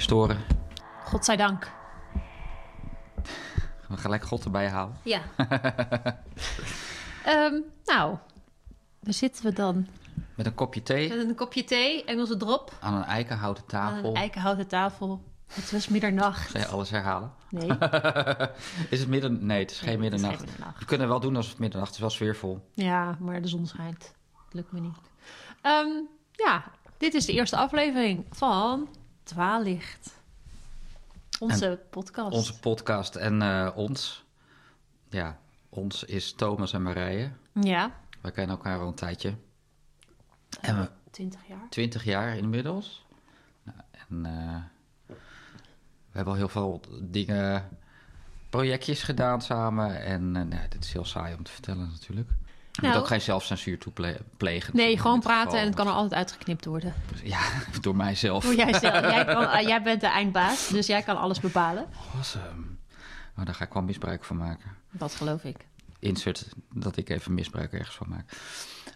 meer storen. Godzijdank. We gaan gelijk God erbij halen. Ja. Ehm, nou, daar zitten we dan. Met een kopje thee Met een kopje thee, Engelse drop. aan een eikenhouten Aan tafel. een eikenhouten tafel. Het was middernacht. Ga je alles herhalen? Nee, is het midden? Nee, het is geen Nee, het is middernacht. geen middernacht. We kunnen wel doen als het middernacht is wel sfeervol. ja, maar de zon schijnt. Lukt me niet. Ehm, ja, dit is de eerste aflevering van Dwaallicht. Onze podcast. Onze podcast en eh, ons. Ja, ons is Thomas en Marije. Ja, Wij kennen elkaar al een tijdje. En we 20 jaar. 20 jaar inmiddels. Nou, en eh, we hebben al heel veel dingen, projectjes gedaan samen. En uh, nou, dit is heel saai om te vertellen natuurlijk. Je Nou. moet ook geen zelfcensuur toeplegen. Nee, gewoon praten geval. en het kan er altijd uitgeknipt worden. Ja, door mijzelf. Voor jij, zelf. jij, kan, ah, jij bent de eindbaas, dus jij kan alles bepalen. Awesome. Oh, daar ga ik wel misbruik van maken. Dat geloof ik. Insert dat ik even misbruik ergens van maak.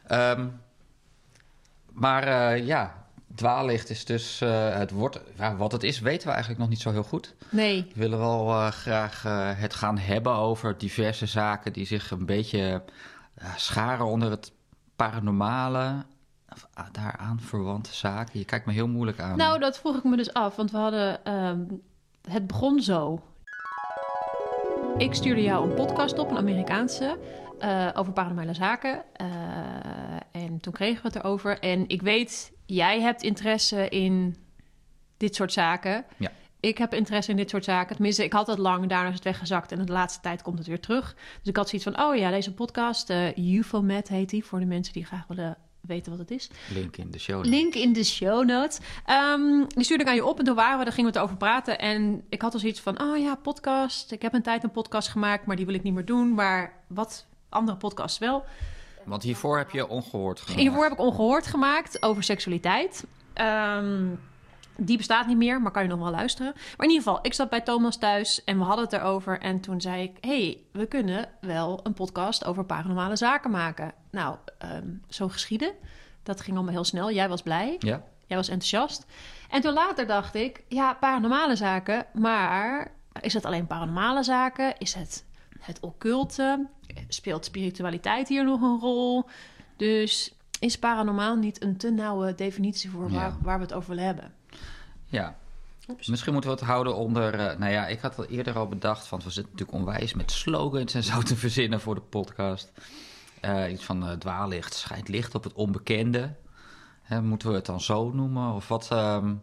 Ehm, maar eh, ja, dwaallicht is dus... eh, het wordt, ja, wat het is weten we eigenlijk nog niet zo heel goed. Nee, We willen wel eh, graag eh, het gaan hebben over diverse zaken... die zich een beetje eh, scharen onder het paranormale... Of, ah, daaraan verwante zaken. Je kijkt me heel moeilijk aan. nou dat vroeg ik me dus af, want we hadden... ehm, het begon zo. Ik stuurde jou een podcast op, een Amerikaanse, eh, over paranormale zaken. Eh, en toen kregen we het erover. En ik weet, jij hebt interesse in dit soort zaken. Ja. Ik heb interesse in dit soort zaken. Tenminste, ik had het lang, daarna is het weggezakt. En de laatste tijd komt het weer terug. Dus ik had zoiets van, oh ja, deze podcast, uh, UFOMet heet die... voor de mensen die graag willen weten wat het is. Link in de show. Link in de show notes. Ehm, die stuurde ik aan je op en toen waren we, daar gingen we het over praten. En ik had al zoiets van, oh ja, podcast. Ik heb een tijd een podcast gemaakt, maar die wil ik niet meer doen. Maar wat andere podcasts wel. Want hiervoor heb je ongehoord gemaakt. Hiervoor heb ik ongehoord gemaakt over seksualiteit. Ehm, die bestaat niet meer, maar kan je nog wel luisteren. Maar in ieder geval, ik zat bij Thomas thuis en we hadden het erover. En toen zei ik, hey, we kunnen wel een podcast over paranormale zaken maken. Nou, ehm, zo geschieden. Dat ging allemaal heel snel. Jij was blij. Ja? Jij was enthousiast. En toen later dacht ik, ja, paranormale zaken, maar is het alleen paranormale zaken? Is het het occulte? Speelt spiritualiteit hier nog een rol? Dus is paranormaal niet een te nauwe definitie voor waar, Ja. waar we het over willen hebben? Ja. Misschien moeten we het houden onder... eh, nou ja, ik had al eerder al bedacht... want we zitten natuurlijk onwijs met slogans en zo te verzinnen voor de podcast. Eh, iets van eh, dwaallicht, schijnt licht op het onbekende. Hè, moeten we het dan zo noemen? Of wat... ehm,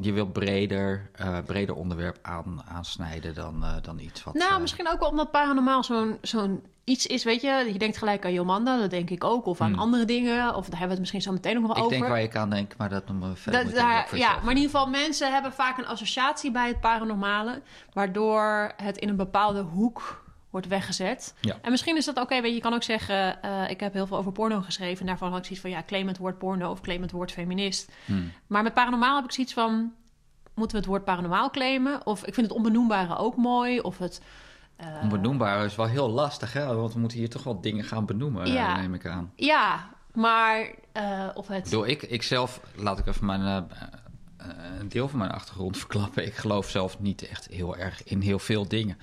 je wilt breder, eh, breder onderwerp aan, aansnijden dan, eh, dan iets wat... nou, eh, misschien ook wel omdat paranormaal zo'n zo'n iets is, weet je. Je denkt gelijk aan Jomanda, dat denk ik ook. Of aan Hmm. andere dingen. Of daar hebben we het misschien zo meteen nog wel Ik over. denk waar je aan denkt, maar dat noemen we verder. Dat, daar, ja, maar in ieder geval, mensen hebben vaak een associatie bij het paranormale, waardoor het in een bepaalde hoek wordt weggezet. Ja. En misschien is dat oké, weet je, kan ook zeggen, eh, ik heb heel veel over porno geschreven en daarvan had ik zoiets van, ja, claim het woord porno of claim het woord feminist. Hmm. Maar met paranormaal heb ik zoiets van, moeten we het woord paranormaal claimen? Of ik vind het onbenoembare ook mooi, of het... eh, Onbenoembaar is wel heel lastig, hè? Want we moeten hier toch wel dingen gaan benoemen, Ja. eh, neem ik aan. Ja, maar eh, of het... Ik bedoel, ik, ik zelf, laat ik even mijn, een deel van mijn achtergrond verklappen. Ik geloof zelf niet echt heel erg in heel veel dingen.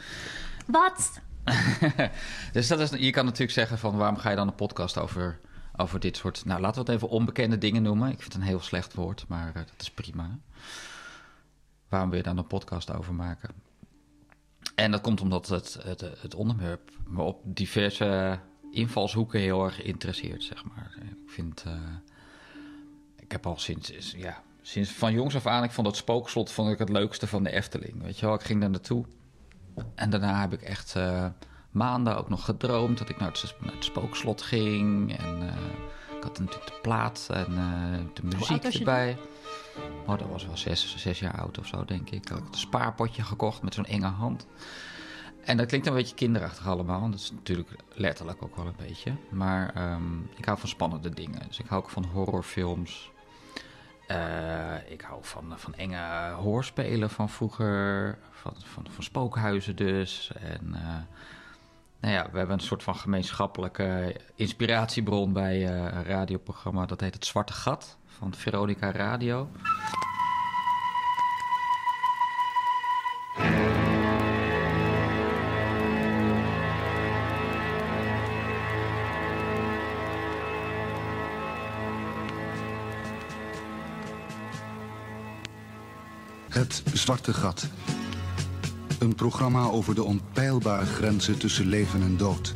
Wat? dus dat is, je kan natuurlijk zeggen van waarom ga je dan een podcast over, over dit soort... Nou, laten we het even onbekende dingen noemen. Ik vind het een heel slecht woord, maar eh, dat is prima. Waarom wil je daar een podcast over maken? En dat komt omdat het, het, het onderwerp me op diverse invalshoeken heel erg interesseert, zeg maar. Ik vind... eh, ik heb al sinds, ja, sinds van jongs af aan... Ik vond het spookslot vond ik het leukste van de Efteling. Weet je wel, ik ging daar naartoe. En daarna heb ik echt eh, maanden ook nog gedroomd... dat ik naar het, naar het spookslot ging. En eh, ik had natuurlijk de plaat en eh, de oud muziek erbij. Oh, dat was wel zes, zes jaar oud of zo, denk ik. Ik had een spaarpotje gekocht met zo'n enge hand. En dat klinkt een beetje kinderachtig allemaal. Dat is natuurlijk letterlijk ook wel een beetje. Maar ehm, ik hou van spannende dingen. Dus ik hou ook van horrorfilms. Eh, ik hou van, van enge hoorspelen van vroeger, van, van, spookhuizen dus. En eh, nou ja, we hebben een soort van gemeenschappelijke inspiratiebron bij eh, een radioprogramma. Dat heet Het Zwarte Gat van Veronica Radio. Het Zwarte Gat. Een programma over de onpeilbare grenzen tussen leven en dood.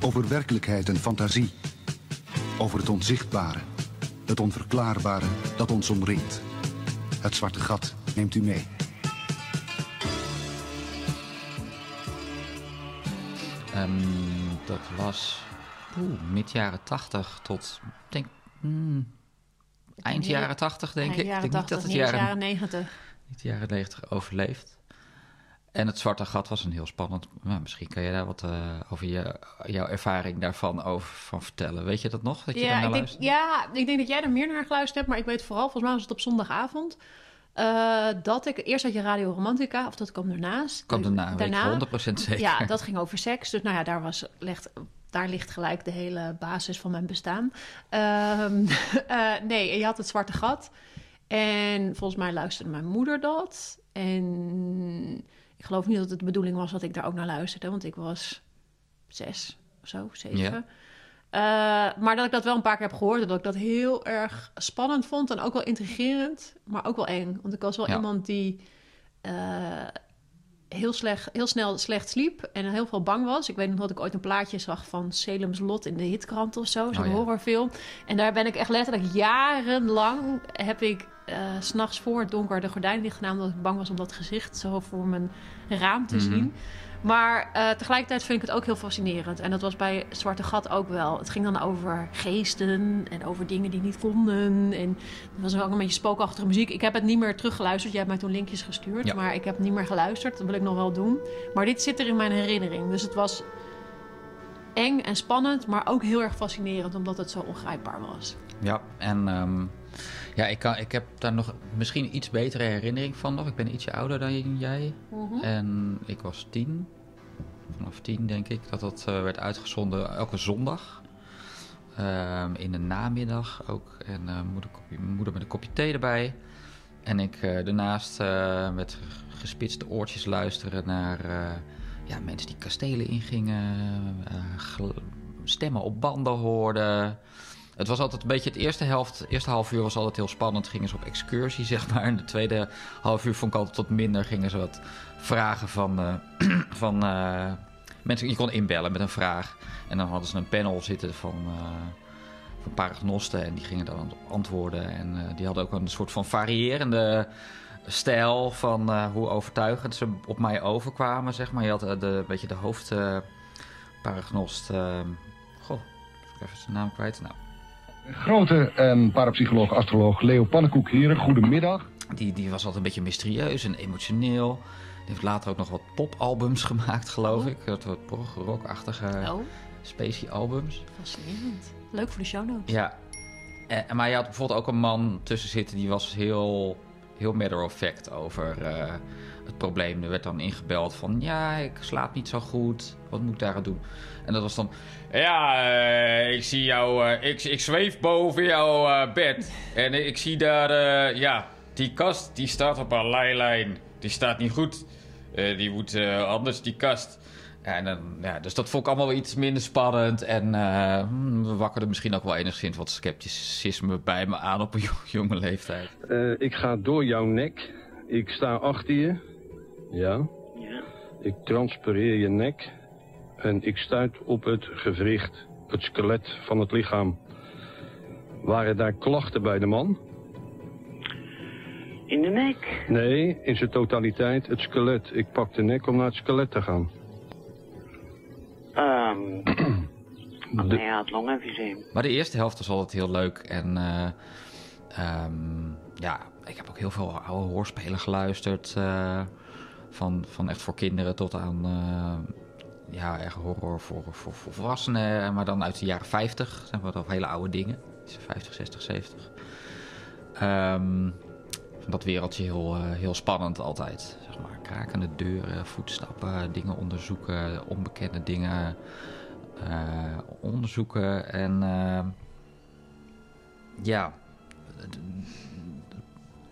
Over werkelijkheid en fantasie. Over het onzichtbare, het onverklaarbare dat ons omringt. Het Zwarte Gat neemt u mee. Ehm, dat was oeh, mid jaren 80 tot denk, hmm, eind Ja, jaren 80, denk Ja, ik. jaren ik denk niet 80, dat het jaren, jaren 90. Niet de jaren 90 overleeft. En het Zwarte Gat was een heel spannend. Nou, misschien kan je daar wat eh, over je, jouw ervaring daarvan over van vertellen. Weet je dat nog? Dat je Ja ik, denk, ja, ik denk dat jij er meer naar geluisterd hebt. Maar ik weet vooral, volgens mij was het op zondagavond... eh, dat ik... Eerst had je Radio Romantica, of dat kwam ernaast. Kwam Dus daarna, ik 100% zeker. Ja, dat ging over seks. Dus nou ja, daar, was, ligt, daar ligt gelijk de hele basis van mijn bestaan. Ehm, eh, nee, en je had het Zwarte Gat. En volgens mij luisterde mijn moeder dat. En ik geloof niet dat het de bedoeling was dat ik daar ook naar luisterde. Want ik was zes of zo, zeven. Ja. Eh, maar dat ik dat wel een paar keer heb gehoord. En dat ik dat heel erg spannend vond. En ook wel intrigerend. Maar ook wel eng. Want ik was wel Ja. iemand die... eh, heel, slecht, heel snel slecht sliep en heel veel bang was. Ik weet nog dat ik ooit een plaatje zag van Salem's Lot in de hitkrant of zo, zo'n Oh ja. horrorfilm. En daar ben ik echt letterlijk jarenlang heb ik eh, s s'nachts voor het donker de gordijn dicht gedaan, omdat ik bang was om dat gezicht zo voor mijn raam te Mhm. zien. Maar eh, tegelijkertijd vind ik het ook heel fascinerend. En dat was bij Zwarte Gat ook wel. Het ging dan over geesten en over dingen die niet konden. En het was ook een beetje spookachtige muziek. Ik heb het niet meer teruggeluisterd. Jij hebt mij toen linkjes gestuurd. Ja. Maar ik heb niet meer geluisterd. Dat wil ik nog wel doen. Maar dit zit er in mijn herinnering. Dus het was eng en spannend, maar ook heel erg fascinerend. Omdat het zo ongrijpbaar was. Ja, en ehm, ja, ik, kan, ik heb daar nog misschien iets betere herinnering van nog. Ik ben ietsje ouder dan jij. En ik was tien. Vanaf tien denk ik dat dat eh, werd uitgezonden elke zondag. Ehm, in de namiddag ook. En eh, moeder, moeder met een kopje thee erbij. En ik eh, daarnaast met gespitste oortjes luisteren naar ja, mensen die kastelen ingingen. stemmen op banden hoorden. Het was altijd een beetje het eerste helft. Eerste half uur was altijd heel spannend. Gingen ze op excursie, zeg maar. En de tweede half uur vond ik altijd wat minder. Gingen ze wat vragen van, eh, van eh, mensen. Je kon inbellen met een vraag. En dan hadden ze een panel zitten van, eh van paragnosten. En die gingen dan antwoorden. En die hadden ook een soort van variërende stijl van hoe overtuigend ze op mij overkwamen, zeg maar. Je had de, een beetje de hoofdparagnost. goh, ik even zijn naam kwijt. Nou, Grote en parapsycholoog, astroloog Leo Pannenkoek hier. Goedemiddag. Die, die was altijd een beetje mysterieus en emotioneel. Die heeft later ook nog wat popalbums gemaakt, geloof Oh. ik. Dat wat prog-rock-achtige Oh, specie-albums. fascinerend. Leuk voor de show notes. Ja. En, maar je had bijvoorbeeld ook een man tussen zitten... die was heel, heel matter of fact over eh, het probleem. Er werd dan ingebeld van... ja, ik slaap niet zo goed. Wat moet ik daar aan doen? En dat was dan... Ja, eh, ik zie jou... eh, ik, ik zweef boven jouw eh, bed. En ik zie daar... eh, ja, die kast die staat op een leilijn. Die staat niet goed. Eh, die moet eh, anders, die kast. Ja, en dan, ja, dus dat vond ik allemaal wel iets minder spannend. En eh, hmm, we wakkerden misschien ook wel enigszins wat scepticisme bij me aan op een jo- jonge leeftijd. Eh, ik ga door jouw nek. Ik sta achter je. Ja. Ja. Ik transpireer je nek. En ik stuit op het gewricht, het skelet van het lichaam. Waren daar klachten bij de man? In de nek. Nee, in zijn totaliteit het skelet. Ik pak de nek om naar het skelet te gaan. Ehm De- nee, hij had longemfyseem. Maar de eerste helft was altijd heel leuk. En eh, ehm, ja, ik heb ook heel veel oude hoorspelen geluisterd. eh, van, van echt voor kinderen tot aan eh, ja, echt horror voor, voor, volwassenen. Maar dan uit de jaren 50. Zijn we dat hele oude dingen. 50, 60, 70. Ehm, van dat wereldje heel, eh, heel spannend altijd. Zeg maar. Krakende deuren, voetstappen, dingen onderzoeken, onbekende dingen eh, onderzoeken. En ja,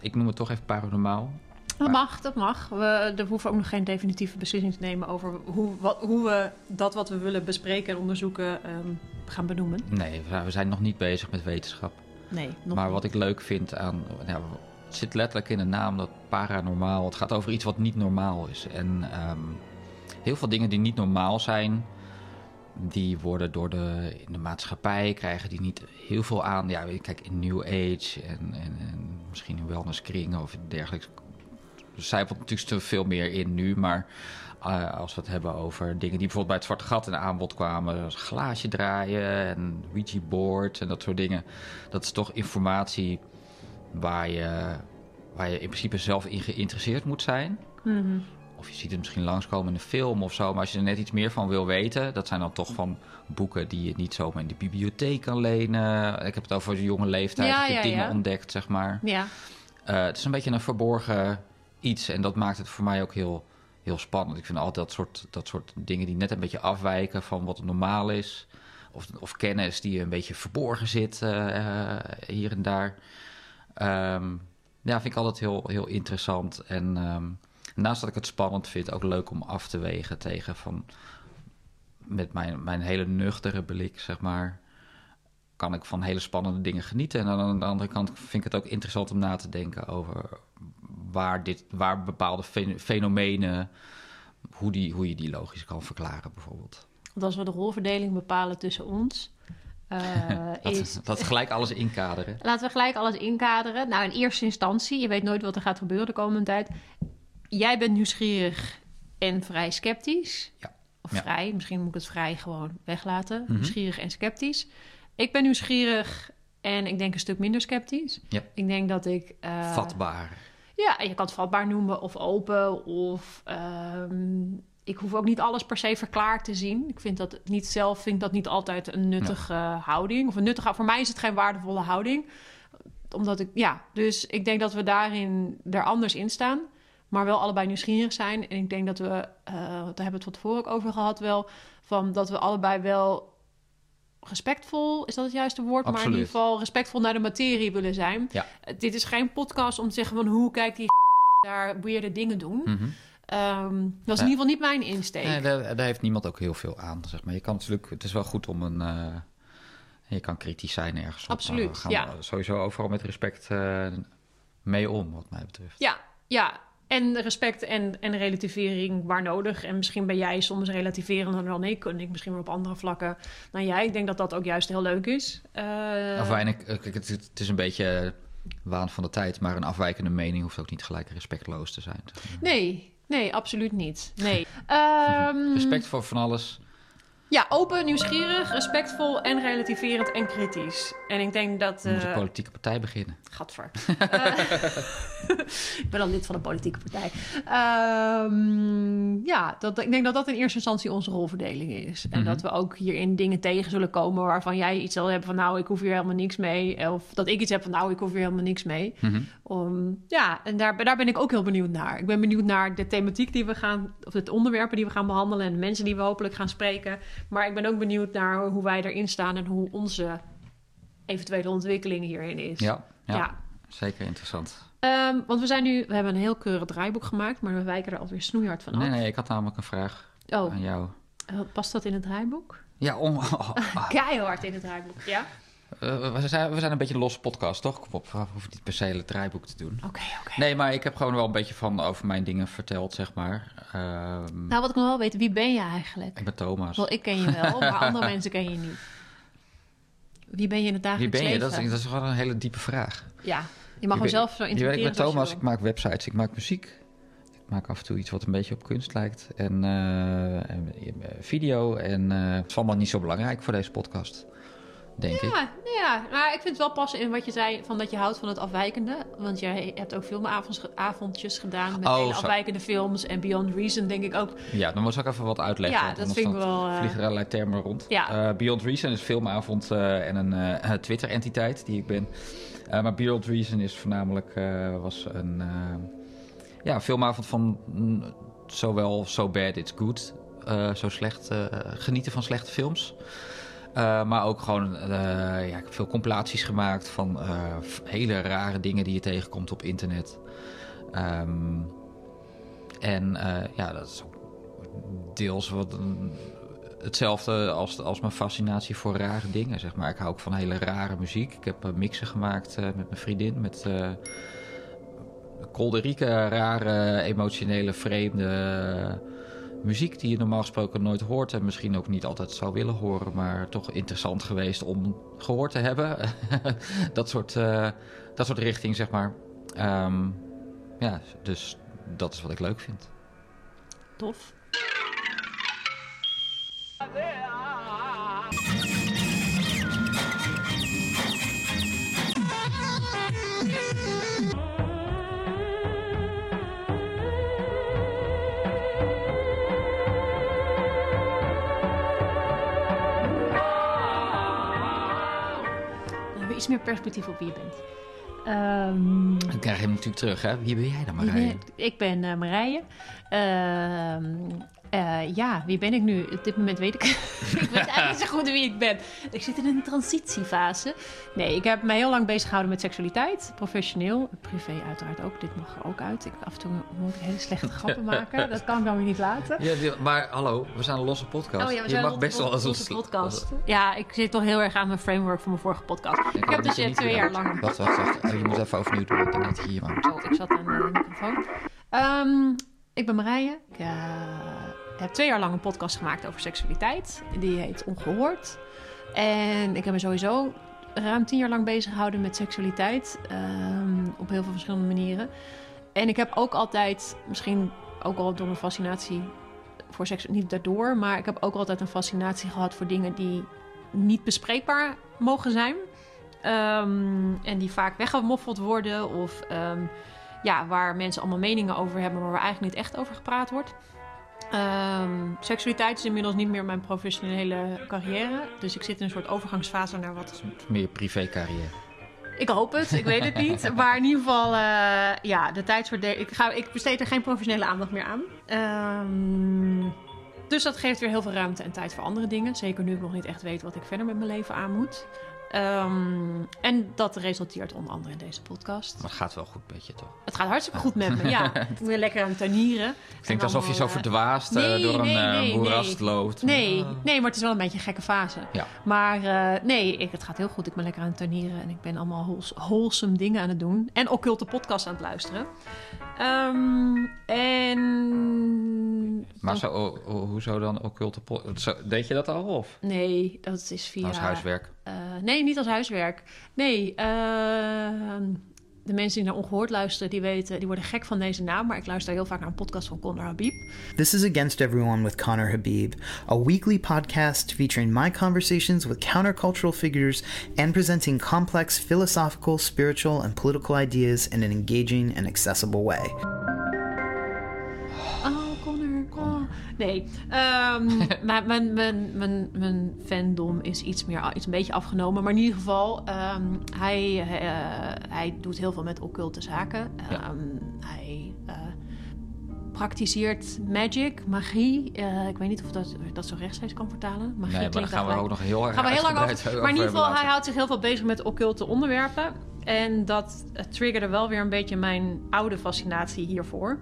ik noem het toch even paranormaal. Dat mag, dat mag. We, hoeven ook nog geen definitieve beslissing te nemen over hoe, wat, hoe we dat wat we willen bespreken en onderzoeken ehm, gaan benoemen. Nee, we zijn nog niet bezig met wetenschap. Nee, nog maar wat ik leuk vind aan. Ja, het zit letterlijk in de naam, dat paranormaal. Het gaat over iets wat niet normaal is. En ehm, heel veel dingen die niet normaal zijn, die worden door de, in de maatschappij, krijgen die niet heel veel aan. Ja, kijk, in New Age en, en, en misschien in wellnesskringen of dergelijks. Er zijpelt natuurlijk te veel meer in nu, maar eh, als we het hebben over dingen die bijvoorbeeld bij het Zwarte Gat in aanbod kwamen, glaasje draaien en Ouija board en dat soort dingen. Dat is toch informatie waar je, waar je in principe zelf in geïnteresseerd moet zijn. Mhm. Of je ziet het misschien langskomen in een film of zo. Maar als je er net iets meer van wil weten, dat zijn dan toch van boeken die je niet zomaar in de bibliotheek kan lenen. Ik heb het over de jonge leeftijd. Ja, dat je ja, dingen ja. ontdekt, zeg maar. Ja. Eh, het is een beetje een verborgen iets. En dat maakt het voor mij ook heel, heel spannend. Ik vind altijd dat soort, dat soort dingen die net een beetje afwijken van wat normaal is. Of, of kennis die een beetje verborgen zit eh, eh, hier en daar. Ehm, ja, vind ik altijd heel, heel interessant. En ehm, naast dat ik het spannend vind, ook leuk om af te wegen tegen van... Met mijn, mijn hele nuchtere blik, zeg maar, kan ik van hele spannende dingen genieten. En aan de andere kant vind ik het ook interessant om na te denken over waar, dit, waar bepaalde fen- fenomenen, hoe, die, hoe je die logisch kan verklaren, bijvoorbeeld. Want als we de rolverdeling bepalen tussen ons, eh, Dat, is... dat gelijk alles inkaderen. Laten we gelijk alles inkaderen. Nou, in eerste instantie, je weet nooit wat er gaat gebeuren de komende tijd. Jij bent nieuwsgierig en vrij sceptisch. Ja. Of Ja. vrij, misschien moet ik het vrij gewoon weglaten. Mhm. Nieuwsgierig en sceptisch. Ik ben nieuwsgierig en ik denk een stuk minder sceptisch. Ja. Ik denk dat ik... eh, Vatbaar. Ja, je kan het vatbaar noemen of open. Of ehm, ik hoef ook niet alles per se verklaard te zien. Ik vind dat niet zelf vind dat niet altijd een nuttige houding. Of een nuttige. Voor mij is het geen waardevolle houding. Omdat ik, ja, dus ik denk dat we daarin er anders in staan. Maar wel allebei nieuwsgierig zijn. En ik denk dat we, eh, daar hebben we het van tevoren ook over gehad, wel. Van dat we allebei wel respectvol, is dat het juiste woord? Maar in Absoluut. ieder geval respectvol naar de materie willen zijn. Ja. Eh, dit is geen podcast om te zeggen van hoe kijkt die daar weirde dingen doen. Ehm, dat is in ieder geval niet mijn insteek. Nee, daar, daar heeft niemand ook heel veel aan, zeg maar. Je kan natuurlijk, het is wel goed om een... eh, je kan kritisch zijn ergens op. Absoluut, we gaan ja. sowieso overal met respect eh, mee om, wat mij betreft. Ja, ja. En respect en, en relativering waar nodig. En misschien ben jij soms relativerender dan ik. En ik misschien wel op andere vlakken dan jij. Ik denk dat dat ook juist heel leuk is. Kijk, het, het is een beetje waan van de tijd, maar een afwijkende mening hoeft ook niet gelijk respectloos te zijn. nee, nee, absoluut niet. Nee. Ehm, Respect voor van alles. Ja, open, nieuwsgierig, respectvol en relativerend en kritisch. En ik denk dat... We moeten eh een politieke partij beginnen. Gadver. Eh, ik ben al lid van een politieke partij. Ehm, ja, dat, ik denk dat dat in eerste instantie onze rolverdeling is. En Mhm. dat we ook hierin dingen tegen zullen komen waarvan jij iets zal hebben van nou, ik hoef hier helemaal niks mee. Of dat ik iets heb van nou, ik hoef hier helemaal niks mee. Mhm. Ja, en daar, daar ben ik ook heel benieuwd naar. Ik ben benieuwd naar de thematiek die we gaan, of het onderwerpen die we gaan behandelen en de mensen die we hopelijk gaan spreken. Maar ik ben ook benieuwd naar hoe wij erin staan en hoe onze eventuele ontwikkeling hierin is. Ja, ja, Ja. zeker interessant. Ehm, want we zijn nu, we hebben een heel keurig draaiboek gemaakt, maar we wijken er alweer snoeihard van af. Nee, nee, ik had namelijk een vraag Oh, aan jou. eh, past dat in het draaiboek? Ja, om, Keihard in het draaiboek, ja? Eh, we, zijn, we zijn een beetje een losse podcast, toch? Kom op, we hoeven niet per se het draaiboek te doen. Oké, oké. Nee, maar ik heb gewoon wel een beetje van over mijn dingen verteld, zeg maar. Ehm, Nou, wat ik nog wel weet, wie ben je eigenlijk? ik ben Thomas. Wel, ik ken je wel, maar andere mensen ken je niet. Wie ben je in het Wie dagelijks ben je? leven? Dat is, dat is gewoon een hele diepe vraag. Ja, je mag ben- zelf zo Je weet, ik interpreteren ben Thomas, ik maak websites, ik maak muziek. Ik maak af en toe iets wat een beetje op kunst lijkt. En, eh, en, eh, video. En eh, het is allemaal niet zo belangrijk voor deze podcast, denk ik. Ja, nou ja, maar ik vind het wel passen in wat je zei, van dat je houdt van het afwijkende. Want jij hebt ook filmavondjes gedaan met Oh, hele afwijkende films. En Beyond Reason denk ik ook. Ja, dan moet ik even wat uitleggen. Ja, want dat vind ik wel, eh, vliegen er allerlei termen rond. Ja. Eh, Beyond Reason is filmavond eh, en een Twitter-entiteit die ik ben. Maar Beyond Reason is voornamelijk was een ja, filmavond van mm, zowel So Bad It's Good, zo slecht, genieten van slechte films. Eh, maar ook gewoon, eh, ja, ik heb veel compilaties gemaakt van eh, hele rare dingen die je tegenkomt op internet. Ehm, en ja, dat is deels wat een- hetzelfde als, als mijn fascinatie voor rare dingen, zeg maar. Ik hou ook van hele rare muziek. Ik heb mixen gemaakt met mijn vriendin, met kolderieke, rare, emotionele, vreemde muziek die je normaal gesproken nooit hoort en misschien ook niet altijd zou willen horen, maar toch interessant geweest om gehoord te hebben. dat, soort, eh, dat soort richting, zeg maar. Ehm, ja, dus dat is wat ik leuk vind. Tof. Meer perspectief op wie je bent. Ehm, Dan krijg je hem natuurlijk terug, hè? Wie ben jij dan, Marije? ik ben eh, Marije. Ehm, eh, ja, wie ben ik nu? Op dit moment weet ik. ik weet eigenlijk niet zo goed wie ik ben. Ik zit in een transitiefase. Nee, ik heb me heel lang bezig gehouden met seksualiteit. Professioneel, privé uiteraard ook. Dit mag er ook uit. Ik, af en toe moet ik hele slechte grappen maken. Dat kan ik dan weer niet laten. Ja, die- maar hallo, we zijn een losse podcast. Oh ja, we je zijn mag een best wel als losse een podcast. Ja, ik zit toch heel erg aan mijn framework van mijn vorige podcast. Ik, heb dus je twee jaar lang Wacht, wacht, wacht. Oh, je moet even overnieuw doen. Ik denk dat hier. Oh, ik zat aan de microfoon. Ehm, ik ben Marije. Ik eh, heb twee jaar lang een podcast gemaakt over seksualiteit. Die heet Ongehoord. En ik heb me sowieso ruim tien jaar lang bezig gehouden met seksualiteit. ehm, op heel veel verschillende manieren. En ik heb ook altijd, misschien ook al door mijn fascinatie voor seks, niet daardoor, maar ik heb ook altijd een fascinatie gehad voor dingen die niet bespreekbaar mogen zijn. Ehm, en die vaak weggemoffeld worden of ehm, ja, waar mensen allemaal meningen over hebben, maar waar eigenlijk niet echt over gepraat wordt. Ehm, seksualiteit is inmiddels niet meer mijn professionele carrière. Dus ik zit in een soort overgangsfase naar wat. Meer privé carrière. Ik hoop het, ik weet het niet. Maar in ieder geval, eh, ja, de tijdsverdeling. Ik, ga, ik besteed er geen professionele aandacht meer aan. Ehm, dus dat geeft weer heel veel ruimte en tijd voor andere dingen. Zeker nu ik nog niet echt weet wat ik verder met mijn leven aan moet. Ehm, en dat resulteert onder andere in deze podcast. Maar het gaat wel goed met je, toch? Het gaat hartstikke goed met me, ja. Ik ben lekker aan het klinkt alsof je zo verdwaasd eh, Nee, door een nee, eh, nee, nee. loopt. Nee, nee, maar het is wel een beetje een gekke fase. Ja. Maar eh, nee, ik, het gaat heel goed. Ik ben lekker aan het tuinieren en ik ben allemaal wholes- wholesome dingen aan het doen. En occulte podcasts aan het luisteren. Ehm, en... Maar zo, oh, oh, hoezo dan occulte Deed je dat al? Of Nee, dat is via... als huiswerk? Eh, nee, niet als huiswerk. Nee, ehm, de mensen die naar Ongehoord luisteren, die weten, die worden gek van deze naam. Maar ik luister heel vaak naar een podcast van Conor Habib. This is Against Everyone with Connor Habib, a weekly podcast featuring my conversations with countercultural figures and presenting complex philosophical, spiritual, and political ideas in an engaging and accessible way. Nee, ehm, maar mijn, mijn, mijn, mijn fandom is iets meer, iets een beetje afgenomen. Maar in ieder geval, ehm, hij, eh, hij doet heel veel met occulte zaken. Ja. Ehm, hij eh, praktiseert magic, magie. Eh, ik weet niet of dat, dat zo rechtstreeks kan vertalen. Magie Nee, maar daar gaan we ook nog heel erg gaan we heel lang over. Maar in ieder geval, hij houdt zich heel veel bezig met occulte onderwerpen. En dat triggerde wel weer een beetje mijn oude fascinatie hiervoor.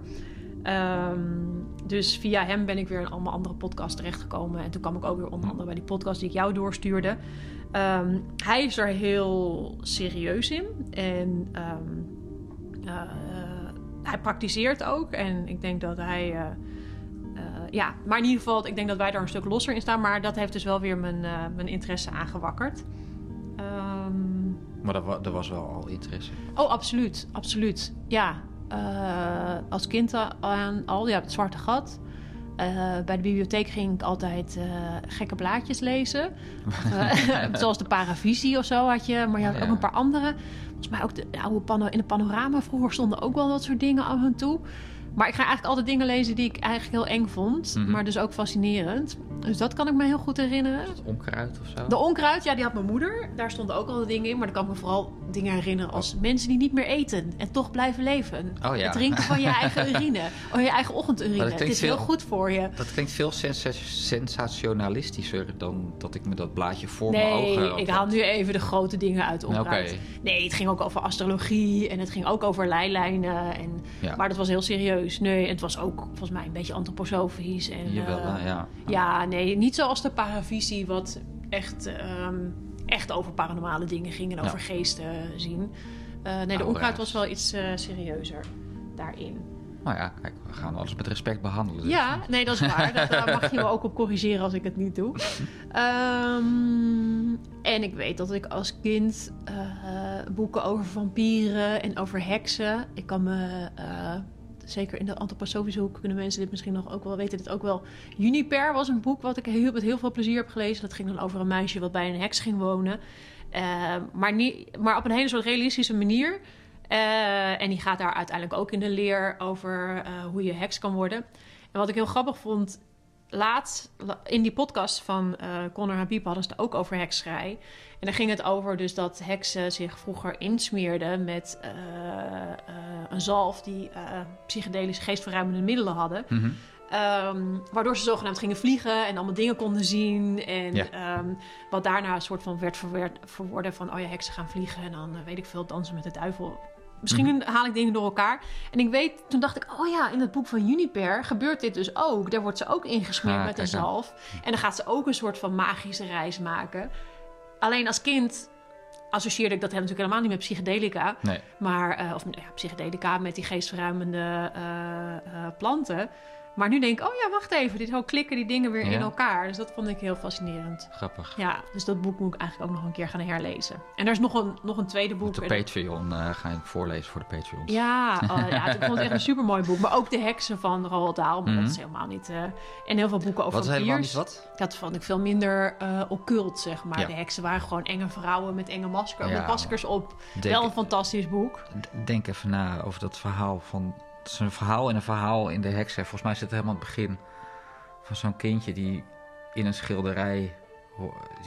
Ehm, dus via hem ben ik weer in allemaal andere podcasts terechtgekomen. En toen kwam ik ook weer onder andere bij die podcast die ik jou doorstuurde. Ehm, hij is er heel serieus in. En ehm, eh, hij praktiseert ook. En ik denk dat hij... eh, eh, ja, maar in ieder geval, ik denk dat wij daar een stuk losser in staan. Maar dat heeft dus wel weer mijn, mijn interesse aangewakkerd. Ehm, Maar er was wel al interesse. Oh, absoluut. Absoluut. Ja. Eh, als kind aan al, ja, het zwarte gat. Eh, bij de bibliotheek ging ik altijd eh, gekke blaadjes lezen. Zoals de Paravisie of zo had je. Maar je had Ja. ook een paar andere. Volgens mij ook de, de oude pano in de panorama vroeger stonden ook wel dat soort dingen af en toe. Maar ik ga eigenlijk altijd dingen lezen die ik eigenlijk heel eng vond. Mhm. Maar dus ook fascinerend. Dus dat kan ik me heel goed herinneren. Het onkruid of zo? De onkruid, ja, die had mijn moeder. Daar stonden ook al de dingen in. Maar dan kan ik me vooral dingen herinneren als mensen die niet meer eten en toch blijven leven. Oh ja. Het drinken van je eigen urine. Oh, je eigen ochtendurine. Het is heel goed voor je. Dat klinkt veel sensa- sensationalistischer dan dat ik me dat blaadje voor mijn ogen Nee, ik haal nu even de grote dingen uit de onkruid. Nee, het ging ook over astrologie en het ging ook over leilijnen. En, Ja. Maar dat was heel serieus. Nee, het was ook volgens mij een beetje antroposofisch. En, Jawel, eh, ja. Ja, nee, niet zoals de paravisie, wat echt, ehm, echt over paranormale dingen ging en Ja. over geesten zien. Eh, nee, de Aura's. onkruid was wel iets eh, serieuzer. daarin. Nou ja, kijk, we gaan alles met respect behandelen. dus- Ja, nee, dat is waar. Daar mag je me ook op corrigeren als ik het niet doe. Ehm, en ik weet dat ik als kind boeken over vampieren en over heksen. Ik kan me, zeker in de antroposofische hoek, kunnen mensen dit misschien nog ook wel weten. Dit ook wel. Juniper was een boek wat ik heel, met heel veel plezier heb gelezen. Dat ging dan over een meisje wat bij een heks ging wonen. Eh, maar, niet, maar op een hele soort realistische manier. Eh, en die gaat daar uiteindelijk ook in de leer over eh, hoe je heks kan worden. En wat ik heel grappig vond, laatst in die podcast van eh Conor Habib hadden ze het ook over hekserij. En daar ging het over dus dat heksen zich vroeger insmeerden met eh, eh, een zalf die psychedelische geestverruimende middelen hadden. Mhm. Ehm, waardoor ze zogenaamd gingen vliegen en allemaal dingen konden zien. En Ja. ehm, wat daarna een soort van werd verworden van... oh ja, heksen gaan vliegen en dan weet ik veel, dansen met de duivel. Misschien Mhm. haal ik dingen door elkaar. En ik weet, toen dacht ik, oh ja, in het boek van Juniper gebeurt dit dus ook. Daar wordt ze ook ingesmeerd Ah, met een aan. zalf. En dan gaat ze ook een soort van magische reis maken. Alleen als kind associeerde ik dat natuurlijk helemaal niet met psychedelica. Nee. Maar, eh, of ja, psychedelica met die geestverruimende eh, eh, planten. Maar nu denk ik, oh ja, wacht even. Dit zo klikken die dingen weer Ja. in elkaar. Dus dat vond ik heel fascinerend. Grappig. Ja, dus dat boek moet ik eigenlijk ook nog een keer gaan herlezen. En er is nog een, nog een tweede boek. Op de Patreon eh, ga je voorlezen voor de Patreons. ja, oh, ja, ik vond het echt een supermooi boek. Maar ook De Heksen van Roald Dahl. Maar Mhm. dat is helemaal niet... eh, en heel veel boeken over Wat is vampiers. wat? Dat vond ik veel minder eh occult, zeg maar. Ja. De heksen waren gewoon enge vrouwen met enge maskers, met maskers op. Denk- Wel een fantastisch boek. Denk even na over dat verhaal van... Het is een verhaal en een verhaal in de heksen. Volgens mij zit het helemaal aan het begin van zo'n kindje die in een schilderij...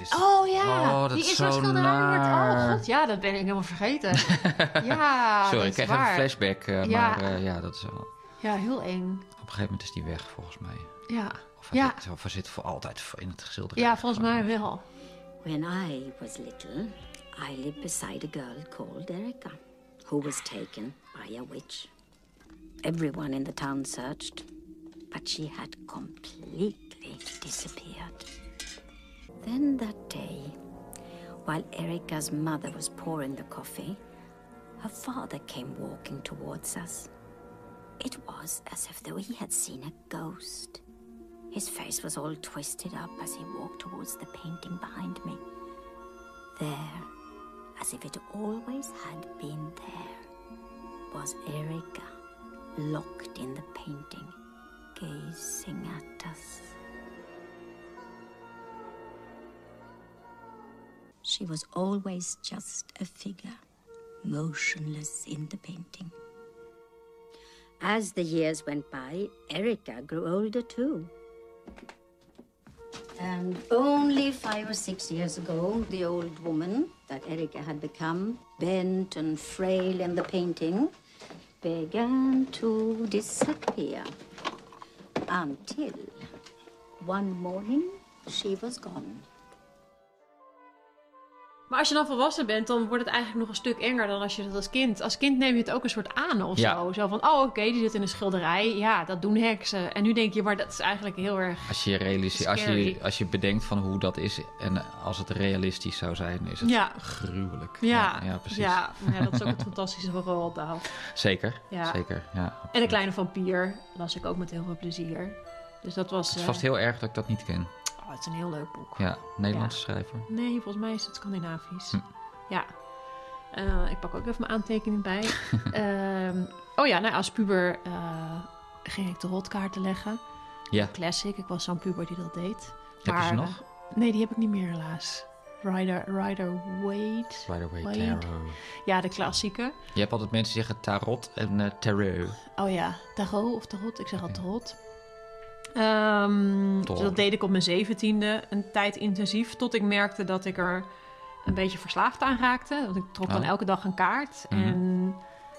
is- Oh ja, Oh, dat die is zo'n zo schilderij wordt... Oh god, ja, dat ben ik helemaal vergeten. ja, Sorry, ik waar. even een flashback. eh, Ja. Maar eh, ja, dat is wel... Ja, heel eng. Op een gegeven moment is die weg, volgens mij. Ja, Of hij, Ja. zit, of hij zit voor altijd in het schilderij. ja volgens mij wel. When I was little, I lived beside a girl called Erica, who was taken by a witch. Everyone in the town searched, but she had completely disappeared. Then that day, while Erica's mother was pouring the coffee, her father came walking towards us. It was as if though he had seen a ghost. His face was all twisted up as he walked towards the painting behind me. There, as if it always had been there, was Erica, locked in the painting, gazing at us. She was always just a figure, motionless in the painting. As the years went by, Erica grew older too. And only five or six years ago, the old woman that Erica had become, bent and frail in the painting, began to disappear. Until one morning she was gone. Maar als je dan volwassen bent, dan wordt het eigenlijk nog een stuk enger dan als je dat als kind... Als kind neem je het ook een soort aan of Ja. zo. Zo van, oh oké, die zit in een schilderij. Ja, dat doen heksen. En nu denk je, maar dat is eigenlijk heel erg... Als je, realiseert, als, je, als je bedenkt van hoe dat is en als het realistisch zou zijn, is het Ja. gruwelijk. Ja, ja, precies. Ja, ja, dat is ook het fantastische van Roald Dahl. Zeker, Ja. zeker. Ja, En een kleine vampier las ik ook met heel veel plezier. Dus dat was... Het is eh, vast heel erg dat ik dat niet ken. Oh, het is een heel leuk boek. Ja, Nederlandse schrijver. Nee, volgens mij is het Scandinavisch. Hm. Ja. Eh, ik pak ook even mijn aantekening bij. Ehm, oh ja, nou, als puber eh, ging ik de rotkaarten leggen. Ja, Classic, ik was zo'n puber die dat deed. heb je ze Maar, nog? eh, nee, die heb ik niet meer helaas. Rider, Rider Waite. Rider Waite Wade. Tarot. Ja, de klassieke. Je hebt altijd mensen die zeggen tarot en eh, tarot. Oh ja, tarot of tarot. Ik zeg al tarot. Ehm, dus dat deed ik op mijn zeventiende een tijd intensief. Tot ik merkte dat ik er een beetje verslaafd aan raakte. Want ik trok dan Oh. elke dag een kaart. Mhm. En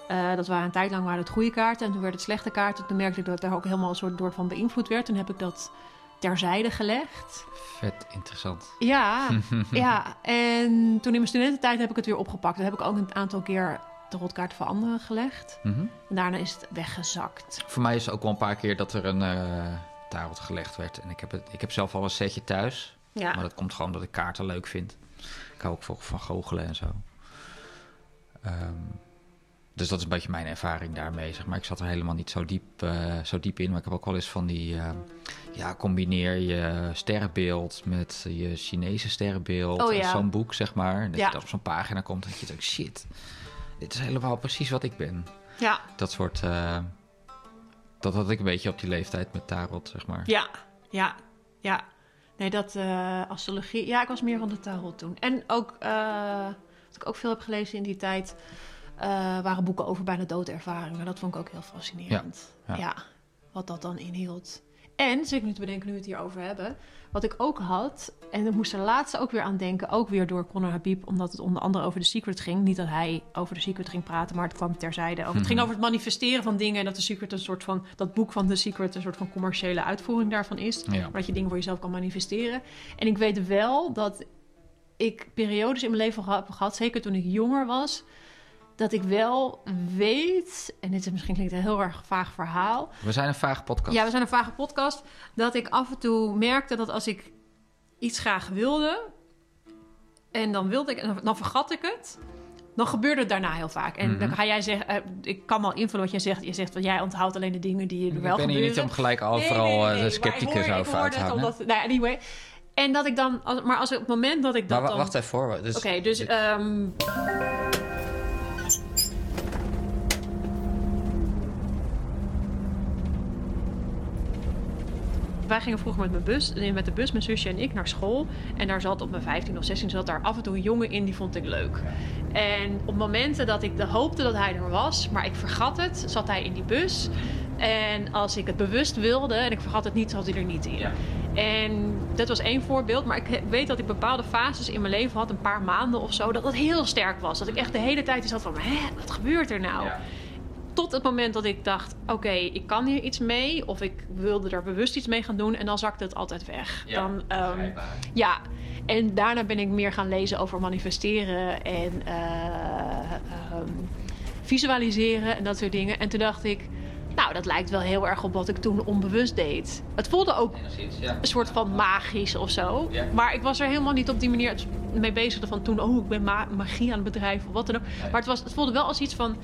eh, dat waren een tijd lang waren het goede kaarten. En toen werd het slechte kaarten. Toen merkte ik dat ik daar ook helemaal een soort door van beïnvloed werd. Toen heb ik dat terzijde gelegd. Vet interessant. Ja, ja. En toen in mijn studententijd heb ik het weer opgepakt. Toen heb ik ook een aantal keer de rotkaarten voor anderen gelegd. Mhm. En daarna is het weggezakt. Voor mij is het ook wel een paar keer dat er een eh tarot gelegd werd. En ik heb, het, ik heb zelf al een setje thuis. Ja. Maar dat komt gewoon omdat ik kaarten leuk vind. Ik hou ook van, van goochelen en zo. Ehm, Dus dat is een beetje mijn ervaring daarmee. Zeg maar. Ik zat er helemaal niet zo diep, eh, zo diep in. Maar ik heb ook wel eens van die... eh, ja, combineer je sterrenbeeld met je Chinese sterrenbeeld. Oh, ja. Zo'n boek, zeg maar. En dat Ja. je dan op zo'n pagina komt dat je denkt... Shit, dit is helemaal precies wat ik ben. Ja, Dat soort... eh, dat had ik een beetje op die leeftijd met tarot, zeg maar. ja, ja, ja. Nee, dat eh, astrologie... Ja, ik was meer van de tarot toen. En ook, eh, wat ik ook veel heb gelezen in die tijd... eh, waren boeken over bijna doodervaringen. Dat vond ik ook heel fascinerend. Ja, Ja, ja. wat dat dan inhield. En, zit ik nu te bedenken nu we het hierover hebben... wat ik ook had, en ik moest er laatst ook weer aan denken... ook weer door Conor Habib, omdat het onder andere over The Secret ging. Niet dat hij over The Secret ging praten, maar het kwam terzijde over. Het ging over het manifesteren van dingen... en dat The Secret een soort van... dat boek van The Secret een soort van commerciële uitvoering daarvan is. Ja. Maar dat je dingen voor jezelf kan manifesteren. En ik weet wel dat ik periodes in mijn leven heb gehad... zeker toen ik jonger was dat ik wel weet, en dit is misschien klinkt een heel erg vaag verhaal. We zijn een vage podcast. Ja, we zijn een vage podcast. Dat ik af en toe merkte dat als ik iets graag wilde, en dan wilde ik, en dan, vergat ik het. Dan gebeurde het daarna heel vaak. En Mhm. dan ga jij zeggen, eh, ik kan wel invullen wat jij zegt. Je zegt dat jij onthoudt alleen de dingen die ik wel ben hier gebeuren. niet om gelijk Nee, overal nee, nee, eh, de scepticus ik ik over uit te hangen. omdat- nou, anyway. En dat ik dan, maar als op het moment dat ik dat Maar wa- dan... wacht even voor. Dus, Oké, dus ehm, wij gingen vroeger met, mijn bus, eh, met de bus, mijn zusje en ik, naar school. En daar zat op mijn 15 of 16 zat daar af en toe een jongen in, die vond ik leuk. En op momenten dat ik de hoopte dat hij er was, maar ik vergat het, zat hij in die bus. En als ik het bewust wilde en ik vergat het niet, zat hij er niet in. En dat was één voorbeeld. Maar ik weet dat ik bepaalde fases in mijn leven had, een paar maanden of zo, dat dat heel sterk was. Dat ik echt de hele tijd had van, hè, wat gebeurt er nou? Tot het moment dat ik dacht, oké, ik kan hier iets mee. Of ik wilde er bewust iets mee gaan doen. En dan zakte het altijd weg. dan, ehm, ja, en daarna ben ik meer gaan lezen over manifesteren en eh, ehm, visualiseren en dat soort dingen. En toen dacht ik, nou, dat lijkt wel heel erg op wat ik toen onbewust deed. Het voelde ook een soort van magisch of zo. Ja. Maar ik was er helemaal niet op die manier mee bezig van toen, oh, ik ben ma- magie aan het bedrijf of wat dan ook. Maar het, was, het voelde wel als iets van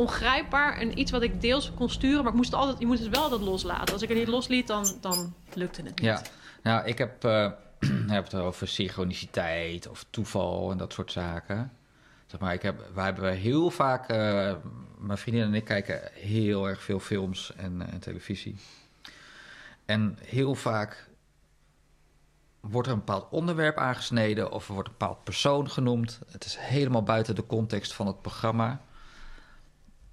ongrijpbaar en iets wat ik deels kon sturen, maar ik moest het altijd, je moet het wel altijd loslaten. Als ik het niet losliet, dan, dan lukte het niet. Ja, nou, ik heb, je hebt het over synchroniciteit of toeval en dat soort zaken. Zeg maar, ik heb, wij hebben heel vaak, eh, mijn vriendin en ik kijken heel erg veel films en, eh, en televisie. En heel vaak wordt er een bepaald onderwerp aangesneden of er wordt een bepaald persoon genoemd. Het is helemaal buiten de context van het programma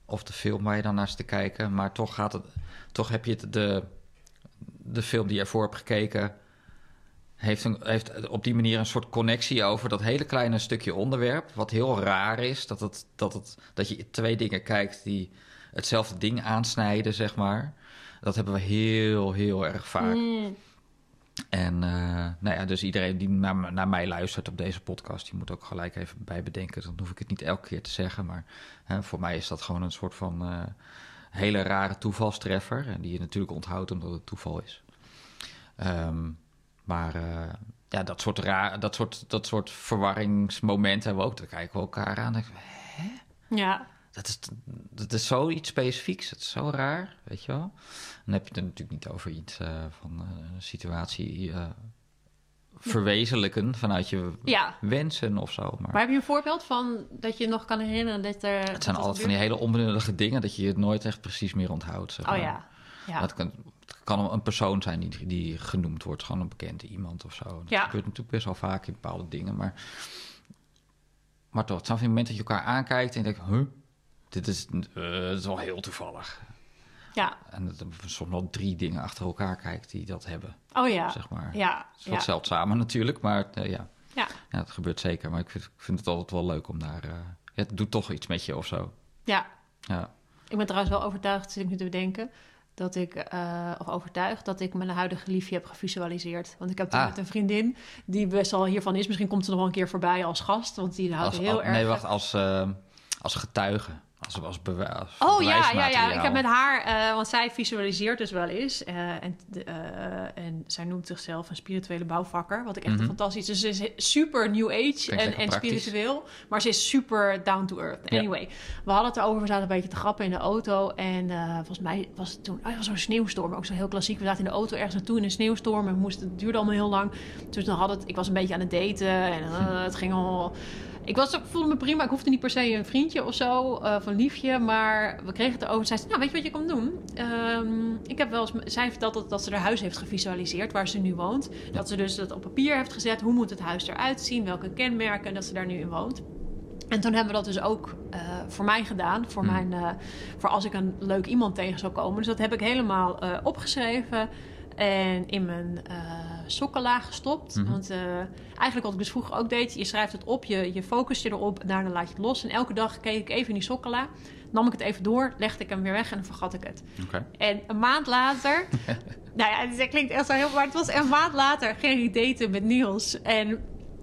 of de film waar je dan naar zit te kijken. Maar toch, gaat het, toch heb je de, de film die je ervoor hebt gekeken... Heeft, een, heeft op die manier een soort connectie over dat hele kleine stukje onderwerp. Wat heel raar is, dat, het, dat, het, dat je twee dingen kijkt die hetzelfde ding aansnijden, zeg maar. Dat hebben we heel, heel erg vaak. Mm. En eh, nou ja, dus iedereen die naar, naar mij luistert op deze podcast, die moet ook gelijk even bij bedenken. Dan hoef ik het niet elke keer te zeggen, maar hè, voor mij is dat gewoon een soort van eh, hele rare toevalstreffer. En die je natuurlijk onthoudt omdat het toeval is. Ehm, maar eh, ja, dat soort, raar, dat, soort, dat soort verwarringsmomenten hebben we ook. Dan kijken we elkaar aan we, Ja, dat is, dat is zoiets specifieks. Het is zo raar, weet je wel. Dan heb je het natuurlijk niet over iets eh, van eh, een situatie eh, verwezenlijken vanuit je ja. wensen of zo. Maar, Maar heb je een voorbeeld van dat je nog kan herinneren dat er... het zijn altijd van die hele onbenullige dingen dat je het nooit echt precies meer onthoudt. Zeg Oh ja, ja. Het, kan, het kan een persoon zijn die, die genoemd wordt, gewoon een bekende iemand of zo. Dat Ja. gebeurt natuurlijk best wel vaak in bepaalde dingen, maar, maar toch, het zijn van die momenten dat je elkaar aankijkt en je denkt, huh? Dit is, eh, dit is wel heel toevallig. ja. En dat er soms wel drie dingen achter elkaar kijkt die dat hebben, Oh ja. zeg maar. Ja, Het is wat ja. zeldzamer natuurlijk, maar eh, ja. Ja. ja, dat gebeurt zeker. Maar ik vind, ik vind het altijd wel leuk om daar... eh, het doet toch iets met je of zo. ja. Ja, Ik ben trouwens wel overtuigd, zit ik nu te bedenken, dat ik, of overtuigd dat ik mijn huidige liefje heb gevisualiseerd. Want ik heb toen Ah. met een vriendin, die best wel hiervan is. Misschien komt ze nog wel een keer voorbij als gast, want die houdt als, heel al- erg... nee, wacht, als, als getuige. Als, als, bewa- als Oh ja, ja, ja. Ik heb met haar, eh, want zij visualiseert dus wel eens. eh, en, eh, en zij noemt zichzelf een spirituele bouwvakker. Wat ik echt Mhm. fantastisch. Dus ze is super new age en, en spiritueel. Maar ze is super down to earth. Ja. Anyway, we hadden het erover. We zaten een beetje te grappen in de auto. En volgens mij was het toen oh, ja, zo'n sneeuwstorm. Ook zo heel klassiek. We zaten in de auto ergens naartoe in een sneeuwstorm. En moesten, het duurde allemaal heel lang. Dus dan had het, ik was een beetje aan het daten. En eh, het ging al... Ik was, voelde me prima. Ik hoefde niet per se een vriendje of zo, eh, of een liefje. Maar we kregen het erover. Zij zei, nou, weet je wat je kan doen? Ehm, ik heb wel eens... Zij vertelt dat, dat ze haar huis heeft gevisualiseerd, waar ze nu woont. Dat ze dus dat op papier heeft gezet. Hoe moet het huis eruit zien? Welke kenmerken? En dat ze daar nu in woont. En toen hebben we dat dus ook eh, voor mij gedaan. Voor, Hmm. mijn, eh, voor als ik een leuk iemand tegen zou komen. Dus dat heb ik helemaal eh, opgeschreven. En in mijn sokkenlaag gestopt. Mhm. Want eh, eigenlijk wat ik dus vroeger ook deed. Je schrijft het op, je, je focust je erop. En daarna laat je het los. En elke dag keek ik even in die sokkenla. Nam ik het even door, legde ik hem weer weg en dan vergat ik het. En een maand later... nou ja, het klinkt echt zo heel... Maar het was een maand later ging ik daten met Niels. En